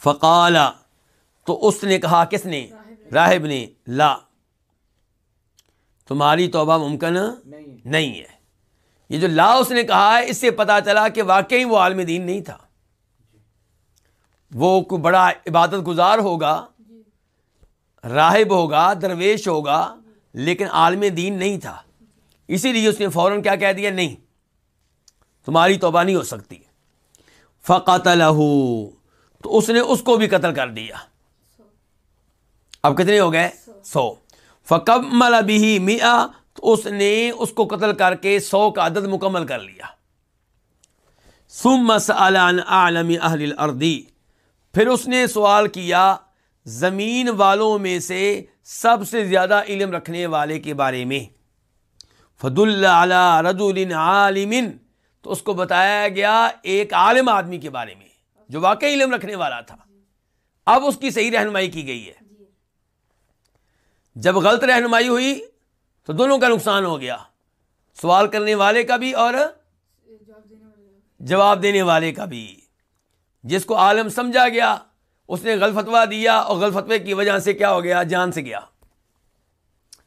[SPEAKER 1] فقالا تو اس نے کہا، کس نے؟ راہب نے۔ لا۔ تمہاری توبہ ممکن نہیں ہے۔ یہ جو لا اس نے کہا ہے، اس سے پتا چلا کہ واقعی وہ عالم دین نہیں تھا۔ وہ کوئی بڑا عبادت گزار ہوگا، راہب ہوگا، درویش ہوگا۔ لیکن عالم دین نہیں تھا۔ اسی لیے اس نے فوراً کیا کہہ دیا؟ نہیں، تمہاری توبہ نہیں ہو سکتی۔ فقت تو اس نے اس کو بھی قتل کر دیا۔ اب کتنے ہو گئے؟ سو۔ فکب مل ابھی میاں تو اس نے اس کو قتل کر کے سو کا عدد مکمل کر لیا۔ سم عالم اہل اردی پھر اس نے سوال کیا، زمین والوں میں سے سب سے زیادہ علم رکھنے والے کے بارے میں۔ فد اللہ رد عالمن تو اس کو بتایا گیا ایک عالم آدمی کے بارے میں، جو واقعی علم رکھنے والا تھا۔ اب اس کی صحیح رہنمائی کی گئی ہے۔ جب غلط رہنمائی ہوئی تو دونوں کا نقصان ہو گیا۔ سوال کرنے والے کا بھی اور جواب دینے والے کا بھی۔ جس کو عالم سمجھا گیا اس نے غلط فتوا دیا اور غلط فتوے کی وجہ سے کیا ہو گیا؟ جان سے گیا۔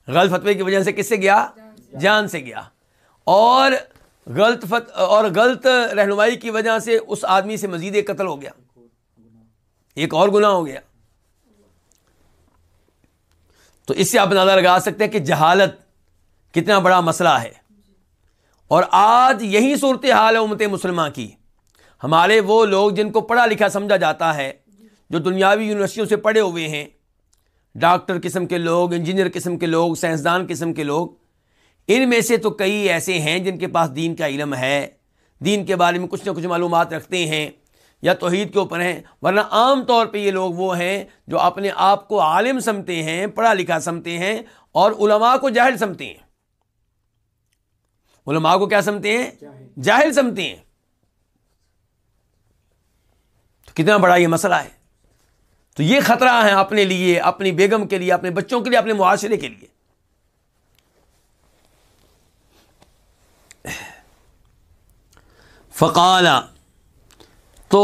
[SPEAKER 1] غلط فتوے کی وجہ سے کس سے گیا؟ جان سے گیا۔ اور غلط فت، اور غلط رہنمائی کی وجہ سے اس آدمی سے مزید ایک قتل ہو گیا۔ ایک اور گناہ ہو گیا۔ تو اس سے آپ اندازہ لگا سکتے ہیں کہ جہالت کتنا بڑا مسئلہ ہے۔ اور آج یہی صورتحال ہے امت مسلمہ کی۔ ہمارے وہ لوگ جن کو پڑھا لکھا سمجھا جاتا ہے جو دنیاوی یونیورسٹیوں سے پڑھے ہوئے ہیں، ڈاکٹر قسم کے لوگ، انجینئر قسم کے لوگ، سائنسدان قسم کے لوگ، ان میں سے تو کئی ایسے ہیں جن کے پاس دین کا علم ہے۔ دین کے بارے میں کچھ نہ کچھ معلومات رکھتے ہیں یا توحید کے اوپر ہیں، ورنہ عام طور پہ یہ لوگ وہ ہیں جو اپنے آپ کو عالم سمتے ہیں، پڑھا لکھا سمتے ہیں اور علماء کو جاہل سمتے ہیں۔ علماء کو کیا سمتے ہیں؟ جاہل سمتے ہیں۔ کتنا بڑا یہ مسئلہ ہے۔ تو یہ خطرہ ہے اپنے لیے، اپنی بیگم کے لیے، اپنے بچوں کے لیے، اپنے معاشرے کے لیے۔ فقال، تو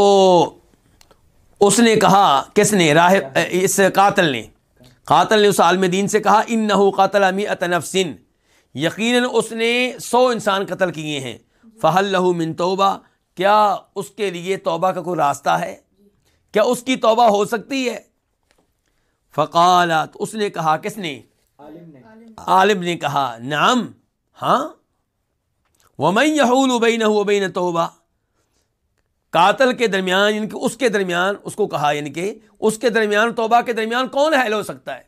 [SPEAKER 1] اس نے کہا، کس نے؟ راہ، اس قاتل نے۔ قاتل نے اس عالم دین سے کہا ان نہ قاتل امی اتنفسن یقیناً اس نے سو انسان قتل کیے ہیں۔ فہل لہو من توبہ، کیا اس کے لیے توبہ کا کوئی راستہ ہے؟ کیا اس کی توبہ ہو سکتی ہے؟ فقالت اس نے کہا کس نے؟ عالم نے۔ کہا نعم ہاں؟ ومن یحول بینہ و بین توبہ۔ قاتل کے درمیان یعنی کہ اس کے درمیان اس کو کہا یعنی کہ اس کے درمیان توبہ کے درمیان کون حل ہو سکتا ہے؟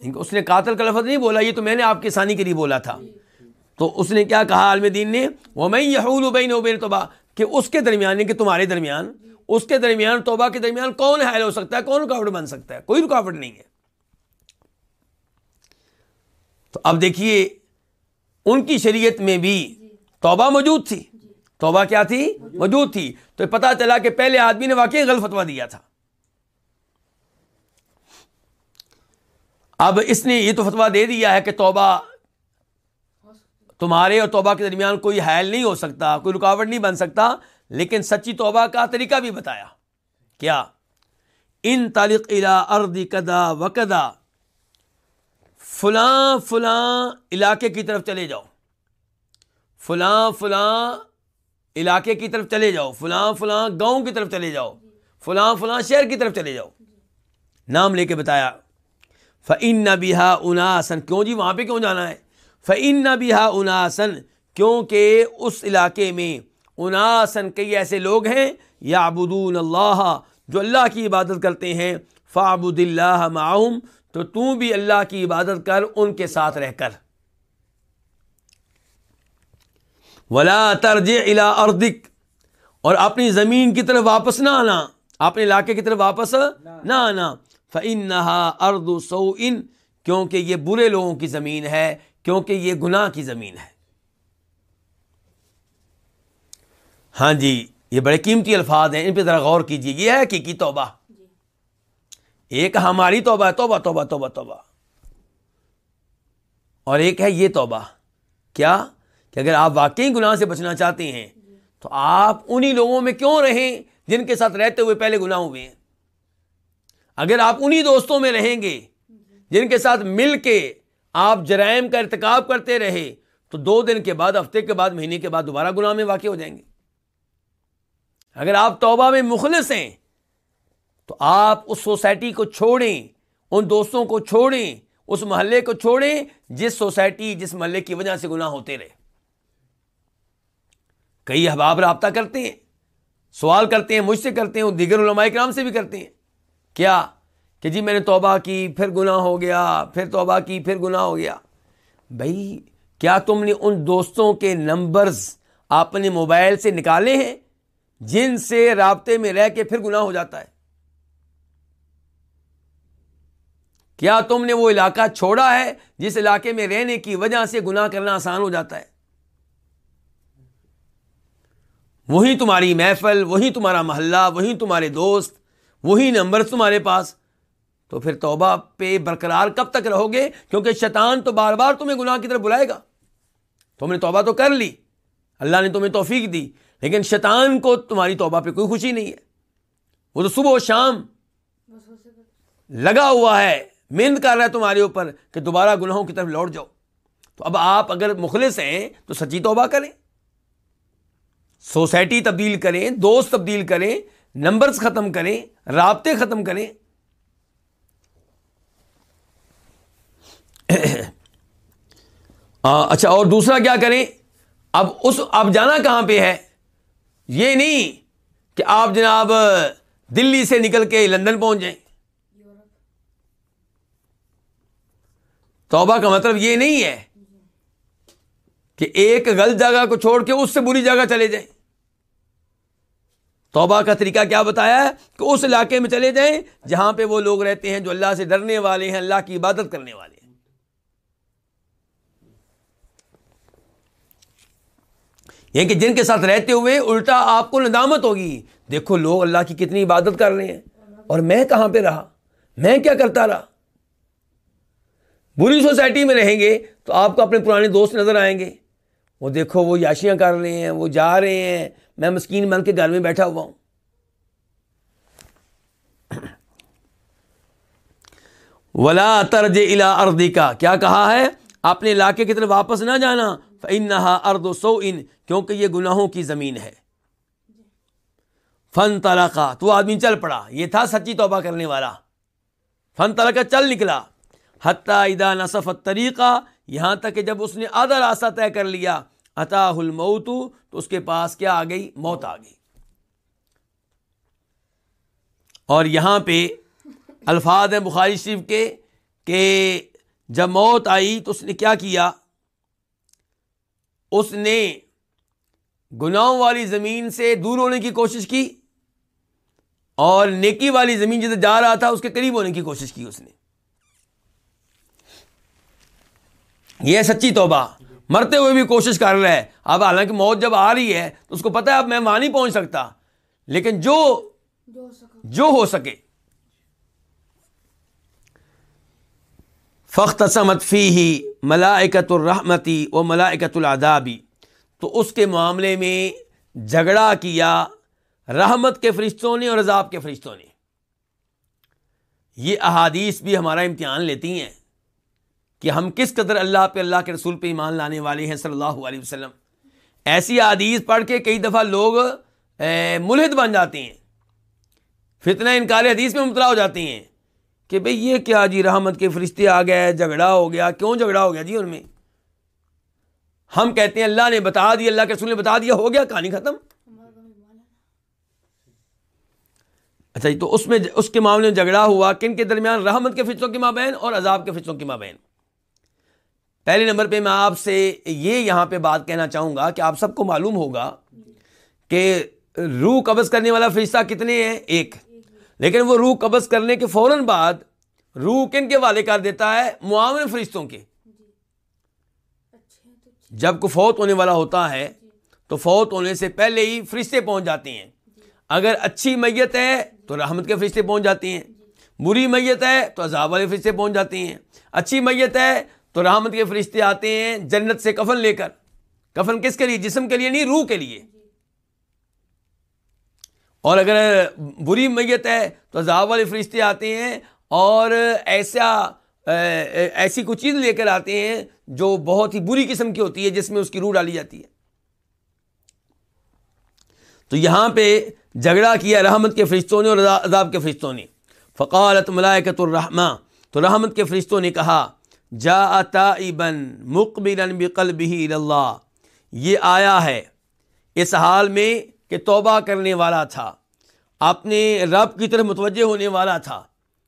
[SPEAKER 1] یعنی کہ اس نے قاتل کا لفظ نہیں بولا یہ تو میں نے آپ کی ثانی کے لیے بولا تھا۔ تو اس نے کیا کہا عالم دین نے؟ وہ میں یحول بین و بین توبہ کہ اس کے درمیان یعنی کہ تمہارے درمیان اس کے درمیان توبہ کے درمیان کون حائل ہو سکتا ہے؟ کون رکاوٹ بن سکتا ہے؟ کوئی رکاوٹ نہیں ہے۔ تو اب دیکھیے، ان کی شریعت میں بھی توبہ موجود تھی۔ توبہ کیا تھی؟ موجود تھی۔ تو پتا چلا کہ پہلے آدمی نے واقعی غلط فتوا دیا تھا۔ اب اس نے یہ تو فتوا دے دیا ہے کہ توبہ تمہارے اور توبہ کے درمیان کوئی حائل نہیں ہو سکتا، کوئی رکاوٹ نہیں بن سکتا۔ لیکن سچی توبہ کا طریقہ بھی بتایا۔ کیا؟ ان تعلق الا اردی کدا وکدا فلاں فلاں علاقے کی طرف چلے جاؤ۔ فلاں فلاں علاقے کی طرف چلے جاؤ۔ فلاں فلاں گاؤں کی طرف چلے جاؤ۔ فلاں فلاں شہر کی طرف چلے جاؤ۔ نام لے کے بتایا۔ فعن نہ بیہا اناسن کیوں جی؟ وہاں پہ کیوں جانا ہے؟ فعن نہ بیہا اناسن کیونکہ اس علاقے میں اناسن کئی ایسے لوگ ہیں یا ابدون اللہ، جو اللہ کی عبادت کرتے ہیں فعبد اللہ معاہم تو تو بھی اللہ کی عبادت کر، ان کے ساتھ رہ کر۔ ولا ترج الا اردک اور اپنی زمین کی طرف واپس نہ آنا، اپنے علاقے کی طرف واپس نہ آنا۔ فعن نہا ارد سو ان کیونکہ یہ برے لوگوں کی زمین ہے، کیونکہ یہ گناہ کی زمین ہے۔ ہاں جی یہ بڑے قیمتی الفاظ ہیں ان پہ ذرا غور کیجیے یہ ہے کہ کی توبہ؟ ایک ہماری توبہ ہے توبہ توبہ توبہ توبہ۔ اور ایک ہے یہ توبہ۔ کیا؟ کہ اگر آپ واقعی گناہ سے بچنا چاہتے ہیں تو آپ انہی لوگوں میں کیوں رہیں جن کے ساتھ رہتے ہوئے پہلے گناہ ہوئے ہیں؟ اگر آپ انہی دوستوں میں رہیں گے جن کے ساتھ مل کے آپ جرائم کا ارتکاب کرتے رہے تو دو دن کے بعد ہفتے کے بعد مہینے کے بعد دوبارہ گناہ میں واقع ہو جائیں گے۔ اگر آپ توبہ میں مخلص ہیں، تو آپ اس سوسائٹی کو چھوڑیں، ان دوستوں کو چھوڑیں، اس محلے کو چھوڑیں، جس سوسائٹی، جس محلے کی وجہ سے گناہ ہوتے رہے۔ کئی احباب رابطہ کرتے ہیں، سوال کرتے ہیں، مجھ سے کرتے ہیں دیگر علماء کرام سے بھی کرتے ہیں۔ کیا؟ کہ جی میں نے توبہ کی، پھر گناہ ہو گیا، پھر توبہ کی، پھر گناہ ہو گیا۔ بھائی، کیا تم نے ان دوستوں کے نمبرز اپنے موبائل سے نکالے ہیں؟ جن سے رابطے میں رہ کے پھر گناہ ہو جاتا ہے۔ کیا تم نے وہ علاقہ چھوڑا ہے جس علاقے میں رہنے کی وجہ سے گناہ کرنا آسان ہو جاتا ہے؟ وہی تمہاری محفل، وہی تمہارا محلہ، وہی تمہارے دوست، وہی نمبر تمہارے پاس۔ تو پھر توبہ پہ برقرار کب تک رہو گے؟ کیونکہ شیطان تو بار بار تمہیں گناہ کی طرف بلائے گا۔ تم نے توبہ تو کر لی۔ اللہ نے تمہیں توفیق دی۔ لیکن شیطان کو تمہاری توبہ پہ کوئی خوشی نہیں ہے۔ وہ تو صبح و شام لگا ہوا ہے، محنت کر رہا ہے تمہارے اوپر کہ دوبارہ گناہوں کی طرف لوٹ جاؤ۔ تو اب آپ اگر مخلص ہیں تو سچی توبہ کریں۔ سوسائٹی تبدیل کریں، دوست تبدیل کریں، نمبرز ختم کریں، رابطے ختم کریں۔ اچھا اور دوسرا کیا کریں؟ اب اس، اب جانا کہاں پہ ہے؟ یہ نہیں کہ آپ جناب دلی سے نکل کے لندن پہنچ جائیں۔ توبہ کا مطلب یہ نہیں ہے کہ ایک غلط جگہ کو چھوڑ کے اس سے بری جگہ چلے جائیں۔ توبہ کا طریقہ کیا بتایا ہے کہ اس علاقے میں چلے جائیں جہاں پہ وہ لوگ رہتے ہیں جو اللہ سے ڈرنے والے ہیں، اللہ کی عبادت کرنے والے یعنی کہ جن کے ساتھ رہتے ہوئے الٹا آپ کو ندامت ہوگی۔ دیکھو لوگ اللہ کی کتنی عبادت کر رہے ہیں۔ اور میں کہاں پہ رہا؟ میں کیا کرتا رہا؟ بری سوسائٹی میں رہیں گے تو آپ کو اپنے پرانے دوست نظر آئیں گے۔ وہ دیکھو، وہ یاشیاں کر رہے ہیں، وہ جا رہے ہیں۔ میں مسکین بن کے گھر میں بیٹھا ہوا ہوں۔ ولا ترج الا اردی کا کیا کہا ہے؟ اپنے علاقے کی طرف واپس نہ جانا۔ فنحا ارد و سو ان کیونکہ یہ گناہوں کی زمین ہے۔ فن تلا تو آدمی چل پڑا۔ یہ تھا سچی توبہ کرنے والا۔ فن تلا چل نکلا۔ حتیٰ ادا نصف طریقہ یہاں تک کہ جب اس نے آدھا راستہ طے کر لیا عطا الموت، تو اس کے پاس کیا آ گئی؟ موت آ گئی۔ اور یہاں پہ الفاظ ہیں بخاری شریف کے کہ جب موت آئی تو اس نے کیا کیا؟ اس نے گناہوں والی زمین سے دور ہونے کی کوشش کی اور نیکی والی زمین جدھر جا رہا تھا اس کے قریب ہونے کی کوشش کی اس نے۔ یہ سچی توبہ مرتے ہوئے بھی کوشش کر رہا ہے۔ اب حالانکہ موت جب آ رہی ہے تو اس کو پتا ہے اب میں وہاں نہیں پہنچ سکتا۔ لیکن جو جو ہو سکے۔ فخت سمت فی ہی ملائکت الرحمتی و ملائکت العذابی تو اس کے معاملے میں جھگڑا کیا رحمت کے فرشتوں نے اور عذاب کے فرشتوں نے۔ یہ احادیث بھی ہمارا امتحان لیتی ہیں کہ ہم کس قدر اللہ پہ، اللہ کے رسول پہ ایمان لانے والے ہیں صلی اللہ علیہ وسلم۔ ایسی حدیث پڑھ کے کئی دفعہ لوگ ملحد بن جاتے ہیں۔ فتنہ انکار حدیث میں مبتلا ہو جاتے ہیں۔ کہ بھئی یہ کیا جی رحمت کے فرشتے آ گئے، جھگڑا ہو گیا، کیوں جھگڑا ہو گیا جی ان میں؟ ہم کہتے ہیں اللہ نے بتا دیا اللہ کے رسول نے بتا دیا، ہو گیا، کہانی ختم۔ اچھا جی تو اس میں، اس کے معاملے میں جھگڑا ہوا، کن کے درمیان؟ رحمت کے فرشتوں کے مابین اور عذاب کے فرشتوں کے مابین۔ پہلے نمبر پہ میں آپ سے یہ یہاں پہ بات کہنا چاہوں گا کہ آپ سب کو معلوم ہوگا کہ روح قبض کرنے والا فرشتہ کتنے ہیں؟ ایک۔ لیکن وہ روح قبض کرنے کے فوراً بعد روح کن کے والے کر دیتا ہے؟ معاون فرشتوں کے۔ جب کو فوت ہونے والا ہوتا ہے، تو فوت ہونے سے پہلے ہی فرشتے پہنچ جاتے ہیں۔ اگر اچھی میت ہے، تو رحمت کے فرشتے پہنچ جاتے ہیں۔ بری میت ہے، تو عذاب والے فرشتے پہنچ جاتے ہیں۔ اچھی میت ہے، تو رحمت کے فرشتے آتے ہیں جنت سے کفن لے کر۔ کفن کس کے لیے؟ جسم کے لیے نہیں، روح کے لیے۔ اور اگر بری میت ہے تو عذاب والے فرشتے آتے ہیں اور ایسا ایسی کوئی چیز لے کر آتے ہیں جو بہت ہی بری قسم کی ہوتی ہے، جس میں اس کی روح ڈالی جاتی ہے۔ تو یہاں پہ جھگڑا کیا رحمت کے فرشتوں نے اور عذاب کے فرشتوں نے۔ فقالت ملائکت الرحمہ، تو رحمت کے فرشتوں نے کہا جا تائبن مقبل بقلبہ اللہ، یہ آیا ہے۔ اس حال میں کہ توبہ کرنے والا تھا۔ اپنے رب کی طرف متوجہ ہونے والا تھا۔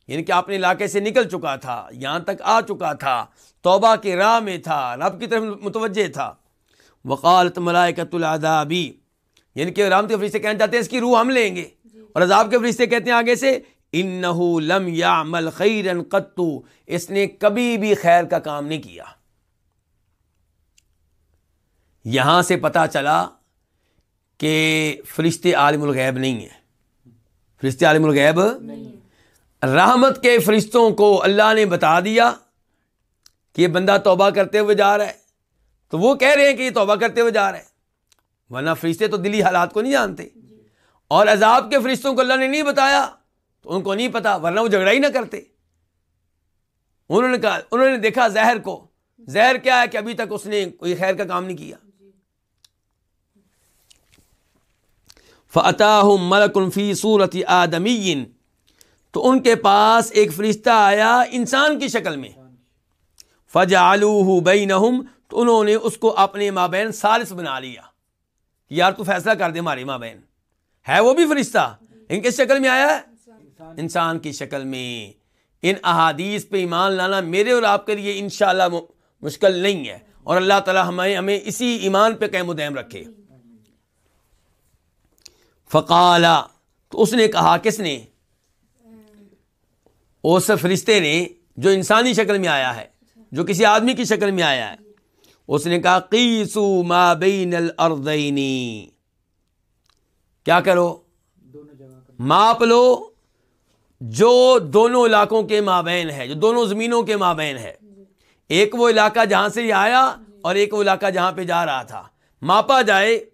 [SPEAKER 1] یعنی کہ اپنے علاقے سے نکل چکا تھا، یہاں تک آ چکا تھا۔ توبہ کے راہ میں تھا، رب کی طرف متوجہ تھا۔ وقالت ملائکت العذابی یعنی کہ رام کے فرشتے کہنا چاہتے ہیں، اس کی روح ہم لیں گے۔ اور عذاب کے فرشتے کہتے ہیں آگے سے ان کہ فرشتے عالم الغیب نہیں ہیں۔ فرشتے عالم الغیب رحمت کے فرشتوں کو اللہ نے بتا دیا کہ یہ بندہ توبہ کرتے ہوئے جا رہا ہے۔ تو وہ کہہ رہے ہیں کہ یہ توبہ کرتے ہوئے جا رہا ہے۔ ورنہ فرشتے تو دلی حالات کو نہیں جانتے۔ اور عذاب کے فرشتوں کو اللہ نے نہیں بتایا تو ان کو نہیں پتا، ورنہ وہ جھگڑا ہی نہ کرتے۔ انہوں نے کہا، انہوں نے دیکھا زہر کو۔ زہر کیا ہے کہ ابھی تک اس نے کوئی خیر کا کام نہیں کیا۔ فتح ملک فی صورت آدمی تو ان کے پاس ایک فرشتہ آیا انسان کی شکل میں۔ فج آلو تو انہوں نے اس کو اپنے مابین سالس بنا لیا۔ یار تو فیصلہ کر دے ہماری ماں بہن ہے وہ بھی فرشتہ؟ ان کس شکل میں آیا ہے؟ انسان کی شکل میں۔ ان احادیث پہ ایمان لانا میرے اور آپ کے لیے انشاءاللہ مشکل نہیں ہے۔ اور اللہ تعالی ہمیں ہمیں اسی ایمان پہ قیم و دیم رکھے۔ فقالا، تو اس نے کہا، کس نے؟ اس فرشتے نے جو انسانی شکل میں آیا ہے، جو کسی آدمی کی شکل میں آیا ہے، اس نے کہا، قیسو ما بین الارضینی کیا کرو؟ ماپ لو جو دونوں علاقوں کے مابین ہے، جو دونوں زمینوں کے مابین ہے۔ ایک وہ علاقہ جہاں سے یہ آیا اور ایک وہ علاقہ جہاں پہ جا رہا تھا۔ ماپا جائے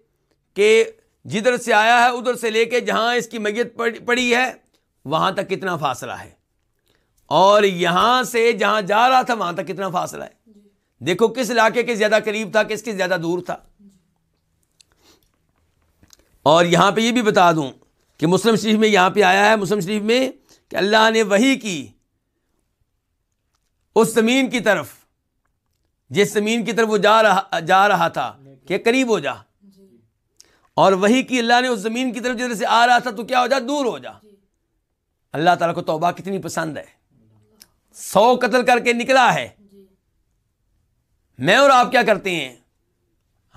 [SPEAKER 1] کہ جدھر سے آیا ہے، ادھر سے لے کے جہاں اس کی میت پڑی ہے، وہاں تک کتنا فاصلہ ہے۔ اور یہاں سے جہاں جا رہا تھا، وہاں تک کتنا فاصلہ ہے۔ دیکھو کس علاقے کے زیادہ قریب تھا، کس کے زیادہ دور تھا۔ اور یہاں پہ یہ بھی بتا دوں کہ مسلم شریف میں یہاں پہ آیا ہے، مسلم شریف میں کہ اللہ نے وہی کی اس زمین کی طرف۔ جس زمین کی طرف وہ جا رہا جا رہا تھا کہ قریب ہو جا۔ اور وہی کی اللہ نے اس زمین کی طرف جدھر سے آ رہا تھا تو کیا ہو جا؟ دور ہو جا۔ اللہ تعالیٰ کو توبہ کتنی پسند ہے۔ سو قتل کر کے نکلا ہے۔ میں اور آپ کیا کرتے ہیں؟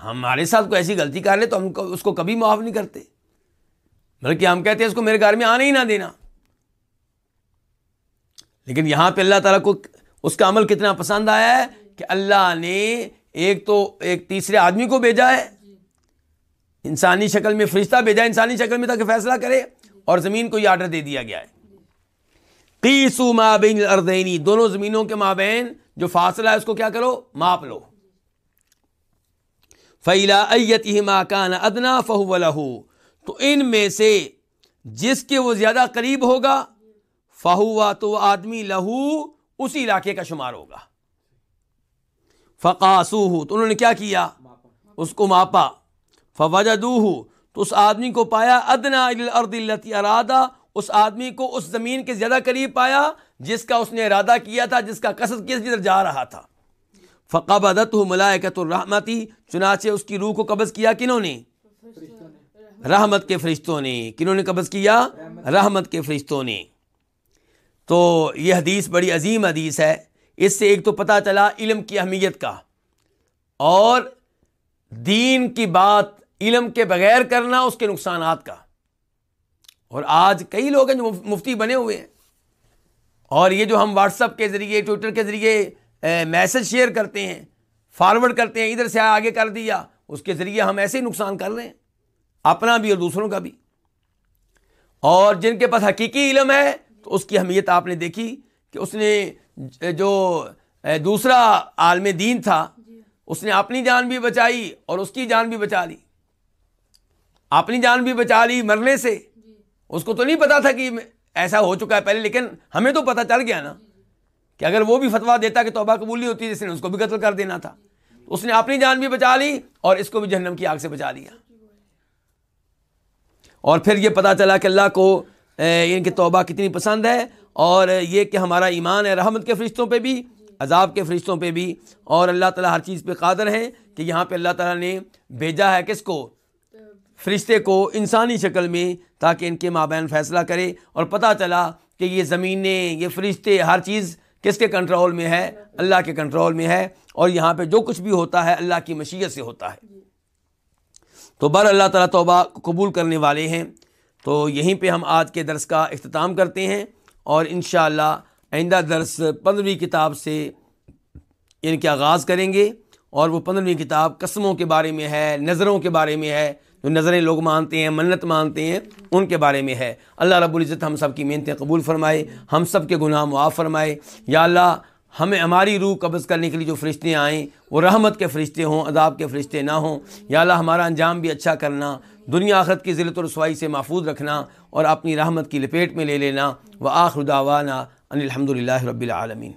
[SPEAKER 1] ہمارے ساتھ کوئی ایسی غلطی کر لے تو ہم اس کو کبھی معاف نہیں کرتے۔ بلکہ ہم کہتے ہیں اس کو میرے گھر میں آنے ہی نہ دینا۔ لیکن یہاں پہ اللہ تعالیٰ کو اس کا عمل کتنا پسند آیا ہے کہ اللہ نے ایک تو ایک تیسرے آدمی کو بھیجا ہے۔ انسانی شکل میں فرشتہ بھیجا انسانی شکل میں تاکہ فیصلہ کرے اور زمین کو یہ آرڈر دے دیا گیا ہے۔ قیسو ما بین الاردینی دونوں زمینوں کے مابین جو فاصلہ ہے اس کو کیا کرو؟ ماپ لو۔ فیلا ایتی ما کان ادنا فہو لہو تو ان میں سے جس کے وہ زیادہ قریب ہوگا فہوا تو آدمی لہو اسی علاقے کا شمار ہوگا۔ فقاسو تو انہوں نے کیا کیا؟ اس کو ماپا۔ فوجدوہ تو اس آدمی کو پایا، ادنا الارض ارادہ اس آدمی کو اس زمین کے زیادہ قریب پایا، جس کا اس نے ارادہ کیا تھا، جس کا قصد کس جدھر جا رہا تھا۔ فقبضت ملائکت الرحمتی، چنانچہ اس کی روح کو قبض کیا کنہوں نے؟ رحمت کے فرشتوں نے۔ کنہوں نے قبض کیا؟ رحمت کے فرشتوں نے۔ تو یہ حدیث بڑی عظیم حدیث ہے۔ اس سے ایک تو پتہ چلا علم کی اہمیت کا۔ اور دین کی بات علم کے بغیر کرنا اس کے نقصانات کا۔ اور آج کئی لوگ ہیں جو مفتی بنے ہوئے ہیں۔ اور یہ جو ہم واٹس اپ کے ذریعے ٹویٹر کے ذریعے میسج شیئر کرتے ہیں فارورڈ کرتے ہیں ادھر سے آگے کر دیا اس کے ذریعے ہم ایسے ہی نقصان کر رہے ہیں۔ اپنا بھی اور دوسروں کا بھی۔ اور جن کے پاس حقیقی علم ہے تو اس کی اہمیت آپ نے دیکھی کہ اس نے جو دوسرا عالم دین تھا اس نے اپنی جان بھی بچائی اور اس کی جان بھی بچا لی۔ اپنی جان بھی بچا لی مرنے سے۔ اس کو تو نہیں پتا تھا کہ ایسا ہو چکا ہے پہلے لیکن ہمیں تو پتا چل گیا نا کہ اگر وہ بھی فتوا دیتا کہ توبہ قبول نہیں ہوتی جس نے اس کو بھی قتل کر دینا تھا۔ اس نے اپنی جان بھی بچا لی اور اس کو بھی جہنم کی آگ سے بچا لیا۔ اور پھر یہ پتا چلا کہ اللہ کو ان کی توبہ کتنی پسند ہے اور یہ کہ ہمارا ایمان ہے رحمت کے فرشتوں پہ بھی عذاب کے فرشتوں پہ بھی۔ اور اللہ تعالیٰ ہر چیز پہ قادر ہے کہ یہاں پہ اللہ تعالیٰ نے بھیجا ہے کس کو؟ فرشتے کو انسانی شکل میں تاکہ ان کے مابین فیصلہ کرے اور پتہ چلا کہ یہ زمینیں، یہ فرشتے، ہر چیز کس کے کنٹرول میں ہے؟ اللہ کے کنٹرول میں ہے اور یہاں پہ جو کچھ بھی ہوتا ہے اللہ کی مشیت سے ہوتا ہے۔ تو بر اللہ تعالیٰ توبہ قبول کرنے والے ہیں۔ تو یہیں پہ ہم آج کے درس کا اختتام کرتے ہیں اور انشاءاللہ اللہ آئندہ درس پندرہویں کتاب سے یعنی ان کے آغاز کریں گے اور وہ پندرہویں کتاب قسموں کے بارے میں ہے، نظروں کے بارے میں ہے۔ جو نظریں لوگ مانتے ہیں، منت مانتے ہیں، ان کے بارے میں ہے۔ اللہ رب العزت ہم سب کی محنتیں قبول فرمائے، ہم سب کے گناہ معاف فرمائے۔ یا اللہ، ہمیں ہماری روح قبض کرنے کے لیے جو فرشتے آئیں، وہ رحمت کے فرشتے ہوں، عذاب کے فرشتے نہ ہوں۔ یا اللہ، ہمارا انجام بھی اچھا کرنا، دنیا آخرت کی ذلت و رسوائی سے محفوظ رکھنا اور اپنی رحمت کی لپیٹ میں لے لینا۔ وہ آخر داوانہ ان الحمد للہ رب العالمین۔